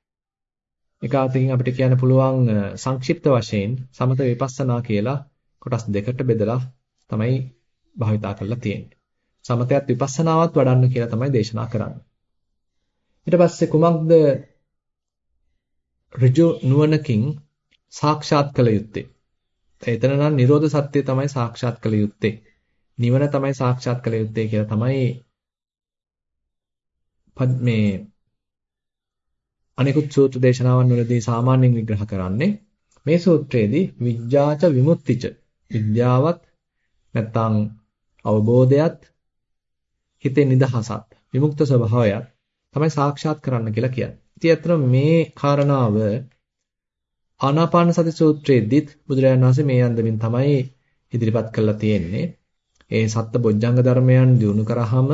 එක අතකින් අපිට කියන්න පුළුවන් සංක්ෂිප්ත වශයෙන් සමත විපස්සනා කියලා කොටස් දෙකට බෙදලා තමයි භාවිතා කරලා තියෙන්නේ. සමතයත් විපස්සනාවත් වඩන්න කියලා තමයි දේශනා කරන්නේ. ඊට පස්සේ කුමක්ද ඍජු නුවණකින් සාක්ෂාත් කළ යුත්තේ? එතන නම් Nirodha Satya තමයි සාක්ෂාත් කළ යුත්තේ. නිවන තමයි සාක්ෂාත් කළ යුත්තේ කියලා තමයි මේ අනෙකුත් සූත්‍ර දේශනාවන් වලදී සාමාන්‍යයෙන් විග්‍රහ කරන්නේ මේ සූත්‍රයේදී විඥාච විමුක්තිච විද්‍යාවත් නැත්නම් අවබෝධයත් හිතේ නිදහසත් විමුක්ත ස්වභාවයත් තමයි සාක්ෂාත් කරන්න කියලා කියන්නේ. ඉතින් අතන මේ කාරණාව ආනාපාන සති සූත්‍රයේදීත් බුදුරජාණන් වහන්සේ මේ අන්දමින් තමයි ඉදිරිපත් කරලා තියෙන්නේ. ඒ සත්ත බොජ්ජංග ධර්මයන් දිනු කරාම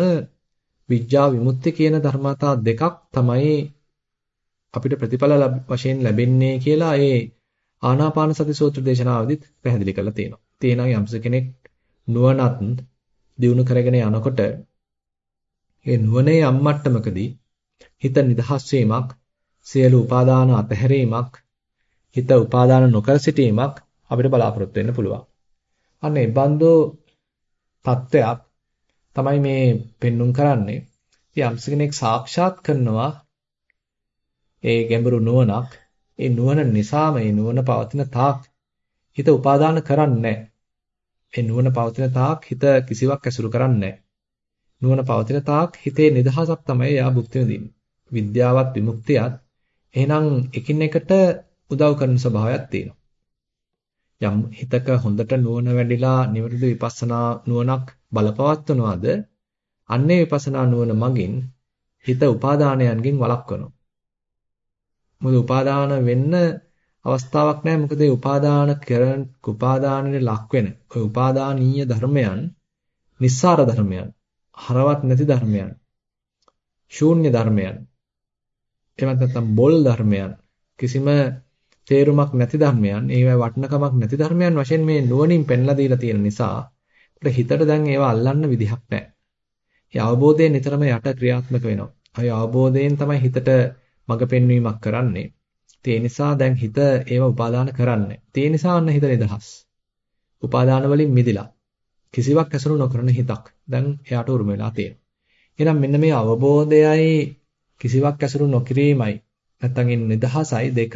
විඥා විමුක්ති කියන ධර්මතා දෙකක් තමයි අපිට ප්‍රතිඵල වශයෙන් ලැබෙන්නේ කියලා ඒ ආනාපාන සති සූත්‍ර දේශනාවදිත් පැහැදිලි කරලා තියෙනවා. තේනම් යම්ස කෙනෙක් නුවණත් දියුණු කරගෙන යනකොට ඒ නුවණේ යම් මට්ටමකදී හිත නිදහස් වීමක්, සියලු උපාදාන අතහැරීමක්, හිත උපාදාන නොකර සිටීමක් අපිට බලාපොරොත්තු වෙන්න පුළුවන්. අන්න ඒ බඳු தත්වයක් තමයි මේ පෙන්눔 කරන්නේ. ඉතින් යම්ස කෙනෙක් සාක්ෂාත් කරනවා ඒ ගැඹුරු නුවණක් ඒ නුවණ නිසාම ඒ නුවණ පවතින තාක් හිත උපාදාන කරන්නේ ඒ නුවණ පවතින තාක් හිත කිසිවක් ඇසුරු කරන්නේ නුවණ පවතින තාක් හිතේ නිදහසක් තමයි එයා භුක්ති විඳින්නේ. විද්‍යාවත් විමුක්තියත් එහෙනම් එකින් එකට උදව් කරන ස්වභාවයක් තියෙනවා. යම් හිතක හොඳට නුවණ වැඩිලා නිවැරදි විපස්සනා නුවණක් බලපවත්වනවාද අන්නේ විපස්සනා නුවණ මගින් හිත උපාදානයන්ගෙන් වළක්වනවා. මොකද උපාදාන වෙන්න අවස්ථාවක් නැහැ. මොකද ඒ උපාදාන කරන උපාදානෙට ලක් වෙන ඔය උපාදානීය ධර්මයන් නිස්සාර ධර්මයන්, හරවත් නැති ධර්මයන්, ශූන්‍ය ධර්මයන්. එහෙමත් නැත්නම් බොල් ධර්මයන් කිසිම තේරුමක් නැති ධර්මයන්, ඒවයි වටිනකමක් නැති ධර්මයන් වශයෙන් මේ නුවණින් පෙන්ලා දීලා තියෙන නිසා අපිට හිතට දැන් ඒවා අල්ලන්න විදිහක් නැහැ. ඒ අවබෝධය නිතරම යට ක්‍රියාත්මක වෙනවා. අය අවබෝධයෙන් තමයි හිතට මඟ පෙන්වීමක් කරන්නේ. ඒ නිසා දැන් හිත ඒව උපාදාන කරන්නේ. ඒ නිසා අන්න හිත නිදහස්. උපාදාන වලින් මිදිලා. කිසිවක් ඇසුරු නොකරන හිතක් දැන් එයාට උරුම වෙලා තියෙනවා. එහෙනම් මෙන්න මේ අවබෝධයයි කිසිවක් ඇසුරු නොකිරීමයි නැත්තම් නිදහසයි දෙක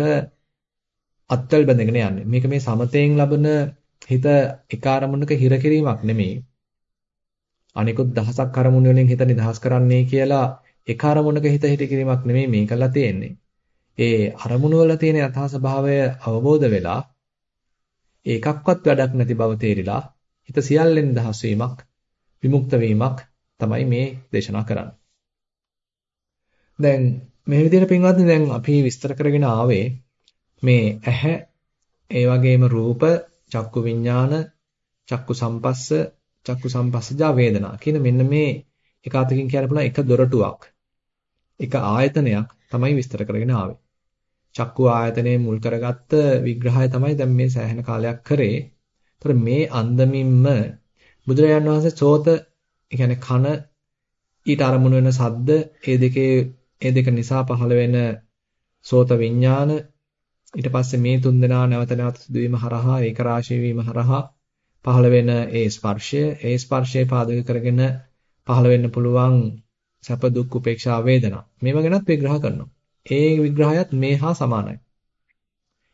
අත්වල බැඳගෙන යන්නේ. මේක මේ සමතයෙන් ලබන හිත එක අරමුණක හිර කිරීමක් නෙමෙයි. අනිකුත් දහසක් අරමුණු වලින් හිත නිදහස් කරන්නේ කියලා එක අරමුණක හිත හිට කිරීමක් නෙමෙයි මේ කළා තියෙන්නේ. ඒ අරමුණු වල තියෙන යථා ස්වභාවය අවබෝධ වෙලා ඒකක්වත් වැඩක් නැති බව තේරිලා හිත සියල්ලෙන් දහස් වීමක් විමුක්ත වීමක් තමයි මේ දේශනා කරන්නේ. දැන් මේ විදිහට පින්වත්නි දැන් අපි විස්තර කරගෙන ආවේ මේ ඇහැ ඒ වගේම රූප චක්කු විඥාන චක්කු සම්පස්ස චක්කු සම්පස්සජා වේදනා කියන මෙන්න මේ එක අතකින් කියන්න පුළුවන් එක දොරටුවක් එක ආයතනයක් තමයි විස්තර කරගෙන ආවේ. චක්කු ආයතනයේ මුල් කරගත්ත විග්‍රහය තමයි දැන් මේ සෑහෙන කාලයක් කරේ. ඒතර මේ අන්දමින්ම බුදුරජාන් වහන්සේ සෝත කියන්නේ කන ඊට අරමුණු වෙන සද්ද ඒ දෙකේ ඒ දෙක නිසා පහළ වෙන සෝත විඥාන ඊට පස්සේ මේ තුන් දෙනා නැවත නැවත සිදුවීම හරහා ඒක රාශී වීම හරහා පහළ වෙන ඒ ස්පර්ශය ඒ ස්පර්ශය පාදක කරගෙන පහළ වෙන්න පුළුවන් සැප දුක් උපේක්ෂා වේදනා. මේවා ගැනත් විග්‍රහ කරනවා. ඒ විග්‍රහයත් මේ හා සමානයි.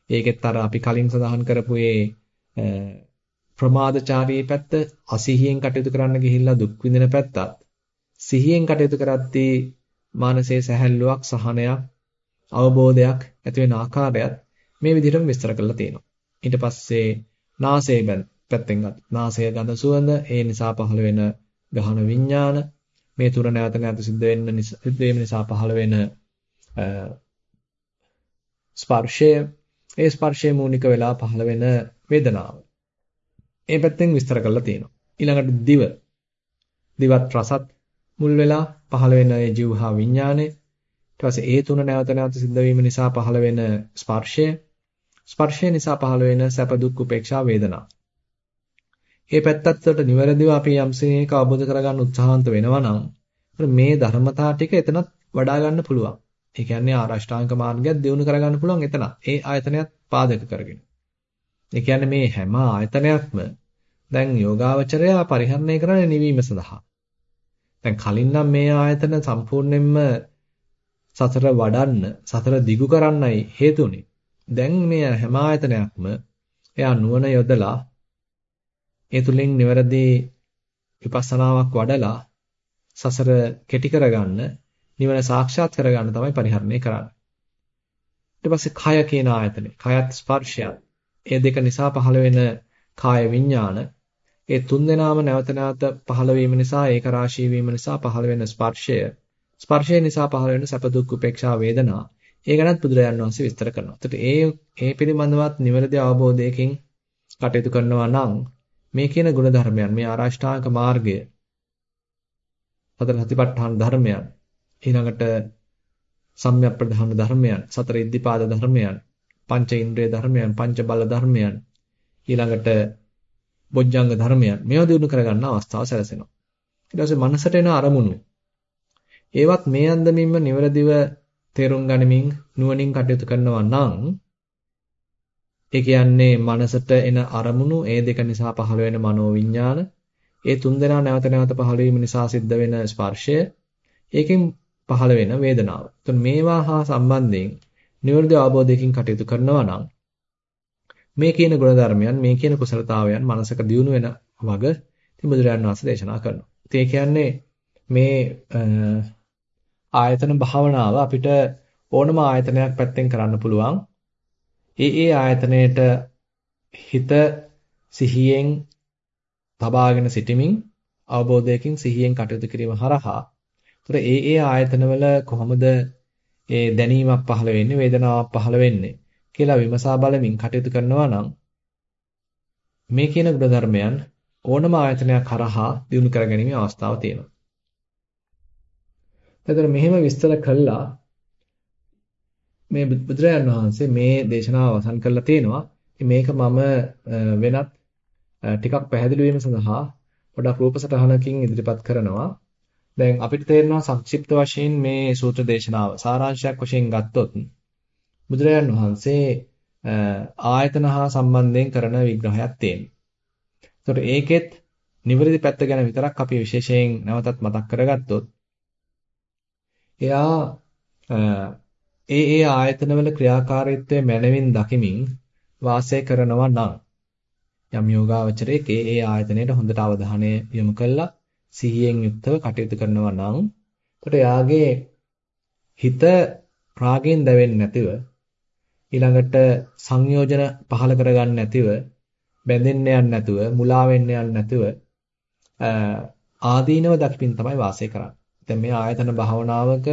ඒකෙත් අර අපි කලින් සඳහන් කරපු ඒ ප්‍රමාදචාරී පැත්ත අසිහියෙන් කටයුතු කරන්න ගිහිල්ලා දුක් විඳින පැත්තත් සිහියෙන් කටයුතු කරද්දී මානසික සැහැල්ලුවක් සහනයක් අවබෝධයක් ඇති වෙන ආකාරයත් මේ විදිහටම විස්තර කරලා තියෙනවා. ඊට පස්සේ නාසය පැත්තෙන් ගත්තා. නාසය ගඳ සුවඳ ඒ නිසා පහළ වෙන ගහන විඥාන මේ තුර නැවත නැවත සිද්ධ වෙන්න නිසා සිද්ධ වීම නිසා පහළ වෙන ස්පර්ශය ඒ ස්පර්ශයේ මූලික වෙලා පහළ වෙන වේදනාව. ඒ පැත්තෙන් විස්තර කරලා තියෙනවා. ඊළඟට දිව. දිවත් රසත් මුල් වෙලා පහළ වෙන ඒ ජීවහා විඥානේ. ඊට පස්සේ ඒ තුන නැවත නැවත සිද්ධ වීම නිසා පහළ වෙන ස්පර්ශය. ස්පර්ශය නිසා පහළ වෙන සැප දුක් උපේක්ෂා වේදනා. මේ පැත්තත් නිවැරදිව අපි යම්සේක අවබෝධ කරගන්න උත්සාහන්ත වෙනවා නම් මේ ධර්මතා ටික එතනත් වඩා ගන්න පුළුවන්. ඒ කියන්නේ ආරෂ්ඨාංග මාර්ගයක් දියුණු කරගන්න පුළුවන් එතන. ඒ ආයතනයත් පාදක කරගෙන. ඒ කියන්නේ මේ හැම ආයතනයක්ම දැන් යෝගාවචරය පරිහරණය කරන්නේ නිවීම සඳහා. දැන් කලින් නම් මේ ආයතන සම්පූර්ණයෙන්ම සතර වඩන්න, සතර දිගු කරන්නයි හේතුනේ. දැන් මේ හැම ආයතනයක්ම එයා නුවණ යොදලා ඒ තුලින් නිවැරදි විපස්සනාවක් වඩලා සසර කෙටි කරගන්න, නිවන සාක්ෂාත් කරගන්න තමයි පරිහරණය කරන්නේ. ඊට පස්සේ කය කියන ආයතනේ, කයත් ස්පර්ශයත් ඒ දෙක නිසා පහළ වෙන කාය විඥාන ඒ තුන් දෙනාම නැවත නැවත පහළ වීම නිසා ඒක රාශී වීම නිසා පහළ වෙන ස්පර්ශය ස්පර්ශය නිසා පහළ වෙන සැප දුක් උපේක්ෂා වේදනා ඒ ගැනත් බුදුරජාණන් වහන්සේ විස්තර කරනවා. එතකොට ඒ ඒ පිළිබඳවත් නිවැරදි අවබෝධයකින් කටයුතු කරනවා නම් මේ කියන ගුණ ධර්මයන් මේ ආරාෂ්ඨාංග මාර්ගය සතර සතිපට්ඨාන ධර්මයන් ඊළඟට සම්‍යක් ප්‍රධාන ධර්මයන් සතර ඉද්ධිපාද ධර්මයන් පංච ඉන්ද්‍රිය ධර්මයන්, පංච බල ධර්මයන්, ඊළඟට බොජ්ජංග ධර්මයන් මේවා දිනු කරගන්න අවස්ථාව සැලසෙනවා. ඊට පස්සේ මනසට එන අරමුණු. ඒවත් මේ අන්දමින්ම නිවැරදිව තේරුම් ගනිමින් නුවණින් කටයුතු කරනවා නම් ඒ කියන්නේ මනසට එන අරමුණු ඒ දෙක නිසා පහළ වෙන මනෝවිඤ්ඤාණ ඒ තුන්දෙනා නැවත නැවත පහළ වීම නිසා සිද්ධ වෙන ස්පර්ශය ඒකෙන් පහළ වෙන වේදනාව. එතකොට මේවා හා සම්බන්ධයෙන් නිවැරදි අවබෝධයකින් කටයුතු කරනවා නම් මේ කියන ගුණධර්මයන් මේ කියන කුසලතාවයන් මනසක දියුණු වෙන වග ඉතින් බුදුරජාණන් වහන්සේ දේශනා කරනවා. ඒ කියන්නේ මේ ආයතන භාවනාව අපිට ඕනම ආයතනයක් පැත්තෙන් කරන්න පුළුවන්. ඒ ඒ ආයතනයේට හිත සිහියෙන් තබාගෙන සිටමින් අවබෝධයකින් සිහියෙන් කටයුතු කිරීම හරහා ඒතර ඒ ඒ ආයතනවල කොහොමද ඒ දැනීමක් පහළ වෙන්නේ වේදනාවක් පහළ වෙන්නේ කියලා විමසා බලමින් කටයුතු කරනවා නම් මේ කියන ගුණධර්මයන් ඕනම ආයතනයක් කරහා දිනු කරගැනීමේ අවස්ථාව තියෙනවා. එතකොට මෙහෙම විස්තර කළා මේ බුදුරජාණන් වහන්සේ මේ දේශනාව අවසන් කරලා තියෙනවා. මේක මම වෙනත් ටිකක් පැහැදිලි වීම සඳහා පොඩක් රූප සටහනකින් ඉදිරිපත් කරනවා. දැන් අපිට තේරෙනවා සංක්ෂිප්ත වශයෙන් මේ සූත්‍ර දේශනාව සාරාංශයක් වශයෙන් ගත්තොත් බුදුරජාණන් වහන්සේ ආයතන හා සම්බන්ධයෙන් කරන විග්‍රහයක් තියෙනවා. ඒතකොට ඒකෙත් නිවැරදි පැත්ත ගැන විතරක් අපි විශේෂයෙන් නැවතත් මතක් කරගත්තොත් එයා ඒ ඒ ආයතනවල ක්‍රියාකාරීත්වය මැනවින් දකිමින් වාසය කරනවා නම් යම් යෝගාවචරයේ ඒ ඒ ආයතනයට හොඳට අවධානය යොමු කළා සිහියෙන් යුක්තව කටයුතු කරනවා නම් එතකොට යාගේ හිත රාගයෙන් දැවෙන්නේ නැතිව ඊළඟට සංයෝජන පහල කරගන්න නැතිව බැඳෙන්න යන්නේ නැතුව මුලා වෙන්න යන්නේ නැතුව ආදීනව දකිමින් තමයි වාසය කරන්නේ. දැන් මේ ආයතන භාවනාවක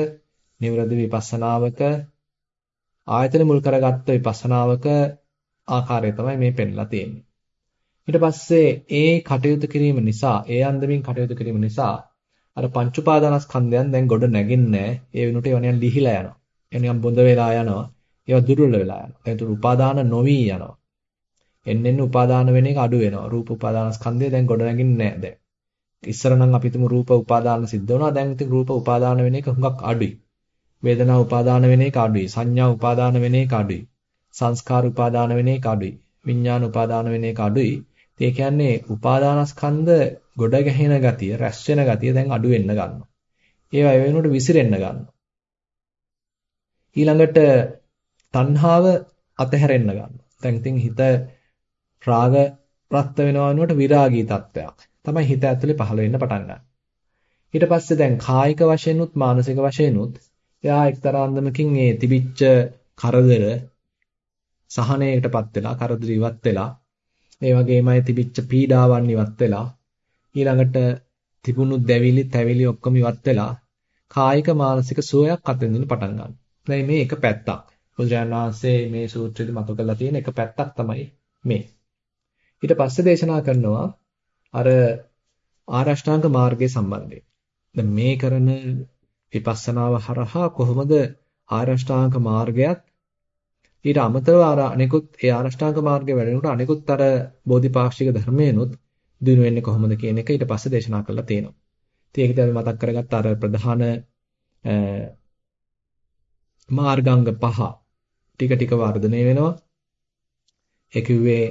නිවරදි විපස්සනාවක ආයතන මුල් කරගත්ත විපස්සනාවක ආකාරය තමයි මේ පෙන්ලා තියෙන්නේ. ඊට පස්සේ ඒ කටයුතු කිරීම නිසා, ඒ අන්දමින් කටයුතු කිරීම නිසා අර පංච උපාදානස්කන්ධයන් දැන් ගොඩ නැගින්නේ ඒ වෙනුවට ඒවා නිකන් ලිහිලා යනවා. ඒ නිකන් බොඳ වෙලා යනවා. ඒවා දුර්වල වෙලා යනවා. ඒතර උපාදාන නොවි යනවා. එන්න එන්න උපාදාන වෙන එක අඩු වෙනවා. රූප උපාදානස්කන්ධය දැන් ගොඩ නැගින්නේ නැහැ දැන්. ඉස්සර නම් අපි තුමු රූප උපාදාන සිද්ධ වුණා. දැන් ඉතින් රූප උපාදාන වෙන එක හුඟක් අඩුයි. වේදනා උපාදාන වෙන එක අඩුයි. සංඥා උපාදාන වෙන එක අඩුයි. සංස්කාර උපාදාන වෙන එක අඩුයි. විඥාන උපාදාන වෙන එක අඩුයි. ඒ කියන්නේ උපාදානස්කන්ධ ගොඩ ගැහෙන ගතිය, රැස් වෙන ගතිය දැන් අඩු වෙන්න ගන්නවා. ඒවා ඒ වෙනුවට විසිරෙන්න ගන්නවා. ඊළඟට තණ්හාව අතහැරෙන්න ගන්නවා. දැන් ඉතින් හිත රාග රත් වෙනවා වෙනුවට විරාගී තත්වයක්. තමයි හිත ඇතුලේ පහළ වෙන්න පටන් ගන්න. ඊට පස්සේ දැන් කායික වශයෙන්ුත් මානසික වශයෙන්ුත් එයා එක්තරා අන්දමකින් මේ තිබිච්ච කරදර සහනයකටපත් වෙලා කරදර ඉවත් වෙලා ඒ වගේමයි තිබිච්ච පීඩාවන් ඉවත් වෙලා ඊළඟට තිබුණු දැවිලි තැවිලි ඔක්කොම ඉවත් වෙලා කායික මානසික සුවයක් අත්විඳින්න පටන් ගන්නවා. දැන් මේ එක පැත්තක්. බුදුරජාණන් වහන්සේ මේ සූත්‍රයේදී මතක කරලා තියෙන එක පැත්තක් තමයි මේ. ඊට පස්සේ දේශනා කරනවා අර ආරෂ්ඨාංග මාර්ගයේ සම්බන්ධයෙන්. දැන් මේ කරන විපස්සනාව හරහා කොහොමද ආරෂ්ඨාංග මාර්ගයත් ඊට අමතරව අර අනිකුත් ඒ ආරෂ්ඨාංග මාර්ගයේ වැඩෙනකොට අනිකුත් අර බෝධිපාක්ෂික ධර්මයනොත් දිනු වෙන්නේ කොහොමද කියන එක ඊට පස්සේ දේශනා කරලා තියෙනවා. ඉතින් ඒකදී අපි මතක් කරගත්ත අර ප්‍රධාන මාර්ගාංග පහ ටික ටික වර්ධනය වෙනවා. ඒ කිව්වේ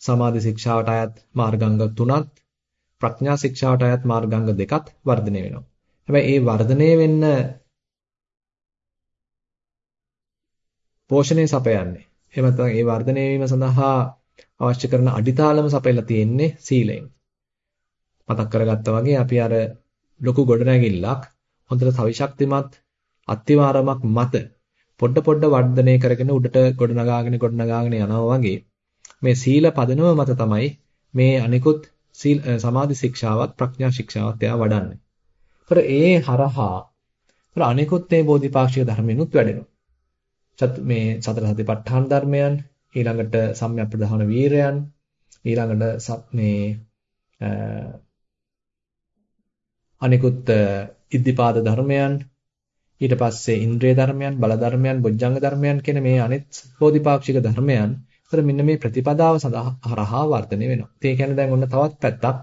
සමාධි ශික්ෂාවට අයත් මාර්ගාංග තුනත් ප්‍රඥා ශික්ෂාවට අයත් මාර්ගාංග දෙකත් වර්ධනය වෙනවා. හැබැයි ඒ වර්ධනය වෙන්න පෝෂණය සපයන්නේ. එහෙම නැත්නම් ඒ වර්ධනය වීම සඳහා අවශ්‍ය කරන අඩිතාලම සපයලා තියෙන්නේ සීලයෙන්. මතක් කරගත්තා වගේ අපි අර ලොකු ගොඩනැගිල්ලක් හොඳට සවිශක්තිමත් අත්තිවාරමක් මත පොඩ පොඩ වර්ධනය කරගෙන උඩට ගොඩනගාගෙන ගොඩනගාගෙන යනවා වගේ මේ සීල පදනම මත තමයි මේ අනිකුත් සීල් සමාධි ශික්ෂාවත් ප්‍රඥා ශික්ෂාවත් එයා වඩන්නේ. ඒතර ඒ හරහා ඒතර අනිකුත් මේ බෝධිපාක්ෂික ධර්මිනුත් වැඩෙනවා. සත් මේ සතර සතිපට්ඨාන ධර්මයන් ඊළඟට සම්‍යක් ප්‍රධාන වීරයන් ඊළඟට මේ අනිකුත් ඉද්ධිපාද ධර්මයන් ඊට පස්සේ ඉන්ද්‍රිය ධර්මයන් බල ධර්මයන් බොජ්ජංග ධර්මයන් කියන මේ අනිත් බෝධිපාක්ෂික ධර්මයන් අතර මෙන්න මේ ප්‍රතිපදාව සඳහා හරහා වර්ධනය වෙනවා. ඒ කියන්නේ දැන් ඔන්න තවත් පැත්තක්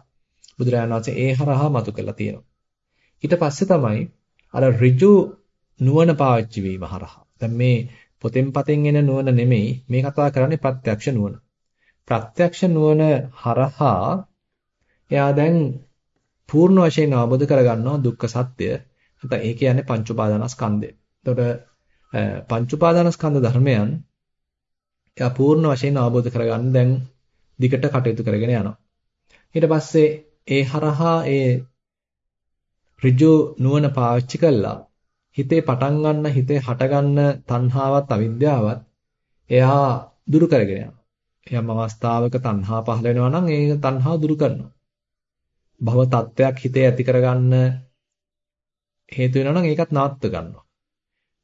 බුදුරජාණන් වහන්සේ ඒ හරහා මතු කරලා තියෙනවා. ඊට පස්සේ තමයි අර ඍජු නුවණ පාවිච්චි වීම හරහා. දැන් මේ පොතෙන් පතෙන් එන නුවණ නෙමෙයි මේ කතා කරන්නේ ප්‍රත්‍යක්ෂ නුවණ. ප්‍රත්‍යක්ෂ නුවණ හරහා එයා දැන් පූර්ණ වශයෙන් අවබෝධ කරගන්නවා දුක්ඛ සත්‍ය. නැත්නම් ඒ කියන්නේ පංච උපාදානස්කන්ධය. එතකොට පංච උපාදානස්කන්ධ ධර්මයන් එයා පූර්ණ වශයෙන් අවබෝධ කරගන්න දැන් දිගට කටයුතු කරගෙන යනවා. ඊට පස්සේ ඒ හරහා ඒ ඍජු නුවණ පාවිච්චි කළා හිතේ පටන් ගන්න හිතේ හට ගන්න තණ්හාවත් අවිද්‍යාවත් එයා දුරු කරගෙන යනවා. යම් අවස්ථාවක තණ්හා පහළ වෙනවා නම් ඒ තණ්හාව දුරු කරනවා. භව තත්වයක් හිතේ ඇති කරගන්න හේතු වෙනවා නම් ඒකත් නවත්ත ගන්නවා.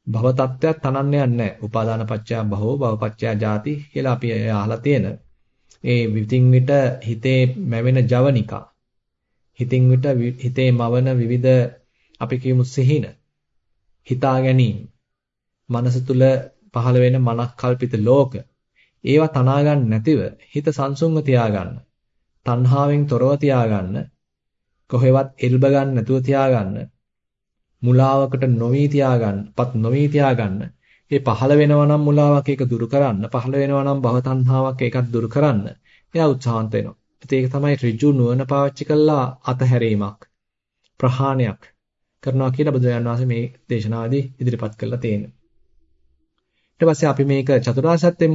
භව තත්වයක් තනන්න යන්නේ නැහැ. උපාදාන පත්‍යා භවෝ භව පත්‍යා ජාති කියලා අපි අහලා තියෙන. ඒ විතින් විට හිතේ මැවෙන ජවනිකා. හිතින් විට හිතේ මවන විවිධ අපි කියමු සිහින. හිතා ගැනීම. මනස තුල පහළ වෙන මනක්කල්පිත ලෝක. ඒවා තනා ගන්න නැතිව හිත සංසුන්ව තියාගන්න. තණ්හාවෙන් තොරව තියාගන්න. කොහෙවත් එල්බ ගන්න නැතුව තියාගන්න. මුලාවකට නොවි තියාගන්න, පත් නොවි තියාගන්න. ඒ පහළ වෙනවා නම් මුලාවක් ඒක දුරු කරන්න, පහළ වෙනවා නම් භව තණ්හාවක් ඒකත් දුරු කරන්න. එයා උත්සාහන්ත වෙනවා. ඒක තමයි ඍජු නුවණ පාවිච්චි කළා අතහැරීමක්, ප්‍රහාණයක් කරනවා කියලා බුදුරජාණන් වහන්සේ මේ දේශනාවේදී ඉදිරිපත් කළා තියෙනවා. ඊට පස්සේ අපි මේක චතුරාර්ය සත්‍යෙ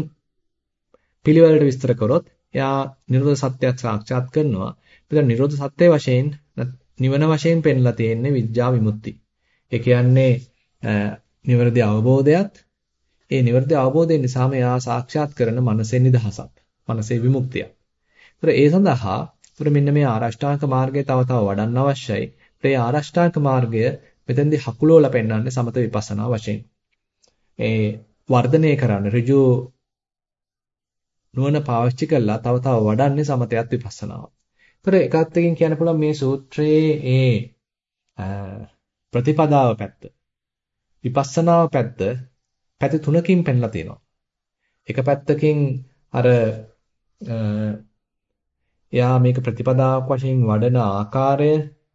පිළිවෙලට විස්තර කරොත් එයා නිරෝධ සත්‍යයක් සාක්ෂාත් කරනවා. එතන නිරෝධ සත්‍ය වශයෙන් නිවන වශයෙන් පෙන්ලා තියෙන්නේ විද්‍යා විමුක්ති. ඒ කියන්නේ නිවැරදි අවබෝධයත් ඒ නිවැරදි අවබෝධය නිසාම එයා සාක්ෂාත් කරන මනසේ නිදහසක්. මනසේ විමුක්තිය. ඒතර ඒ සඳහා ඒතර මෙන්න මේ ආරෂ්ඨාංග මාර්ගය තව තව වඩන්න අවශ්‍යයි. ඒ ආරෂ්ඨාංග මාර්ගය මෙතෙන්දී හකුලෝලා පෙන්වන්නේ සමත විපස්සනා වශයෙන්. ඒ වර්ධනය කරන්න ඍජු නුවණ පාවිච්චි කරලා තව තව වඩන්නේ සමතයත් විපස්සනාව. ඒතර එකත් එකකින් කියන්න පුළුවන් මේ සූත්‍රයේ ඒ ප්‍රතිපදාව පැත්ත විපස්සනාව පැත්ත පැති තුනකින් පෙන්ලා තියෙනවා. එක පැත්තකින් අර එයා මේක ප්‍රතිපදාවක් වශයෙන් වඩන ආකාරය,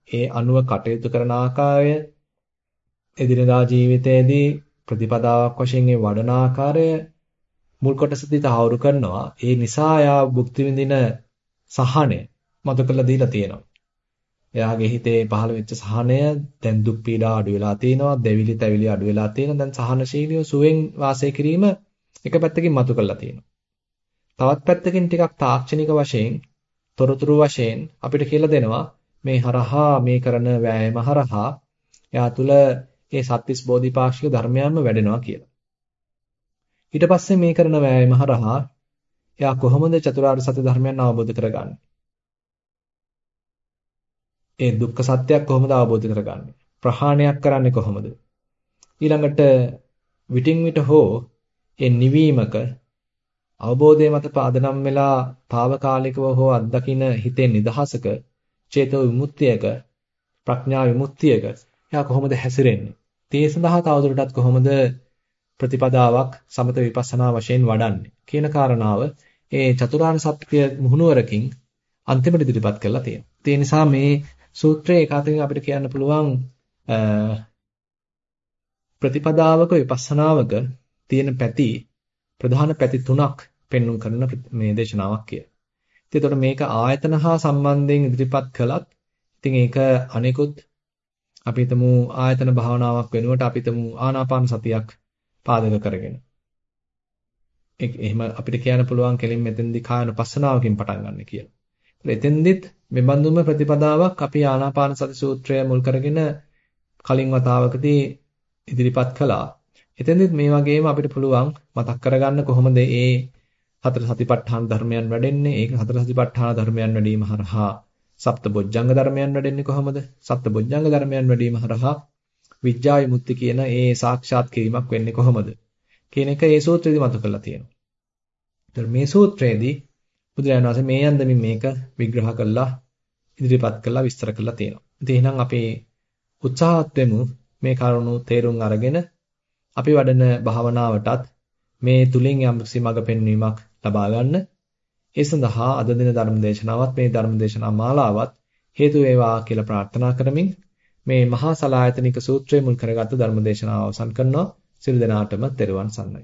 ඒ අනුව කටයුතු කරන ආකාරය, එදිනදා ජීවිතයේදී ප්‍රතිපදාවක් වශයෙන් ඒ වඩන ආකාරය මුල් කොටසදී තහවුරු කරනවා. ඒ නිසා එයා භුක්ති විඳින සහනය මතු කරලා දීලා තියෙනවා. එයාගේ හිතේ පහළ වෙච්ච සහනය දැන් දුක් පීඩා අඩු වෙලා තියෙනවා, දෙවිලි තැවිලි අඩු වෙලා තියෙනවා. දැන් සහනශීලීව සුවෙන් වාසය කිරීම එක පැත්තකින් මතු කරලා තියෙනවා. තවත් පැත්තකින් ටිකක් තාක්ෂණික වශයෙන්, තොරතුරු වශයෙන් අපිට කියලා දෙනවා මේ හරහා මේ කරන වෑයම හරහා එයා තුල ඒ සත්‍තිස් බෝධිපාක්ෂික ධර්මයන්ම වැඩෙනවා කියලා. ඊට පස්සේ මේ කරන වෑයම හරහා එයා කොහොමද චතුරාර්ය සත්‍ය ධර්මයන් අවබෝධ කරගන්නේ? ඒ දුක්ඛ සත්‍යයක් කොහොමද අවබෝධ කරගන්නේ? ප්‍රහාණයක් කරන්නේ කොහොමද? ඊළඟට විටින් විට හෝ ඒ නිවීමක අවබෝධය මත පාදනම් වෙලා తాවකාලිකව හෝ අත්දකින හිතේ නිදහසක චේතෝ විමුක්තියක ප්‍රඥා විමුක්තියක එයා කොහොමද හැසිරෙන්නේ? තේ සඳහා තවදුරටත් කොහොමද ප්‍රතිපදාවක් සමත විපස්සනා වශයෙන් වඩන්නේ කියන කාරණාව ඒ චතුරාර්ය සත්‍ය මුහුණුවරකින් අන්තිමට ඉදිරිපත් කරලා තියෙනවා. ඒ නිසා මේ සූත්‍රයේ ඒකාතකින් අපිට කියන්න පුළුවන් ප්‍රතිපදාවක විපස්සනාවක තියෙන පැති ප්‍රධාන පැති තුනක් පෙන්වුම් කරන මේ දේශනාවක් කියලා. ඉතින් එතකොට මේක ආයතන හා සම්බන්ධයෙන් ඉදිරිපත් කළත් ඉතින් ඒක අනිකුත් අපි හිතමු ආයතන භාවනාවක් වෙනුවට අපි හිතමු ආනාපාන සතියක් පාදක කරගෙන. එහෙම අපිට කියන්න පුළුවන් කෙලින් මෙතෙන්දි කායනුපස්සනාවකින් පටන් ගන්න කියලා. එතෙන්දිත් මෙබඳුම ප්‍රතිපදාවක් අපි ආනාපාන සති සූත්‍රය මුල් කරගෙන කලින් වතාවකදී ඉදිරිපත් කළා. එතෙන්දිත් මේ වගේම අපිට පුළුවන් මතක් කරගන්න කොහොමද මේ හතර සතිපට්ඨාන ධර්මයන් වැඩෙන්නේ? ඒක හතර සතිපට්ඨාන ධර්මයන් වැඩිම හරහා සප්තබොජ්ජංග ධර්මයන් වැඩෙන්නේ කොහොමද? සප්තබොජ්ජංග ධර්මයන් වැඩිම හරහා විඥා විමුක්ති කියන ඒ සාක්ෂාත් කිරීමක් වෙන්නේ කොහොමද? කියන එක ඒ සූත්‍රයේදී මතක කරලා තියෙනවා. ඒතර මේ සූත්‍රයේදී බුදුරජාණන් වහන්සේ මේ යන්දමින් මේක විග්‍රහ කළා ඉදිරිපත් කළා විස්තර කළා තියෙනවා. ඉතින් එහෙනම් අපි උත්සාහවත් වෙමු මේ කරුණු තේරුම් අරගෙන අපි වඩන භාවනාවටත් මේ තුලින් යම්කිසි මඟ පෙන්වීමක් ලබා ගන්න. ඒ සඳහා අද දින ධර්ම දේශනාවත් මේ ධර්ම දේශනා මාලාවත් හේතු වේවා කියලා ප්‍රාර්ථනා කරමින් මේ මහා සලායතනික සූත්‍රය මුල් කරගත්තු ධර්ම දේශනාව අවසන් කරනවා. සියලු දෙනාටම තෙරුවන් සරණයි.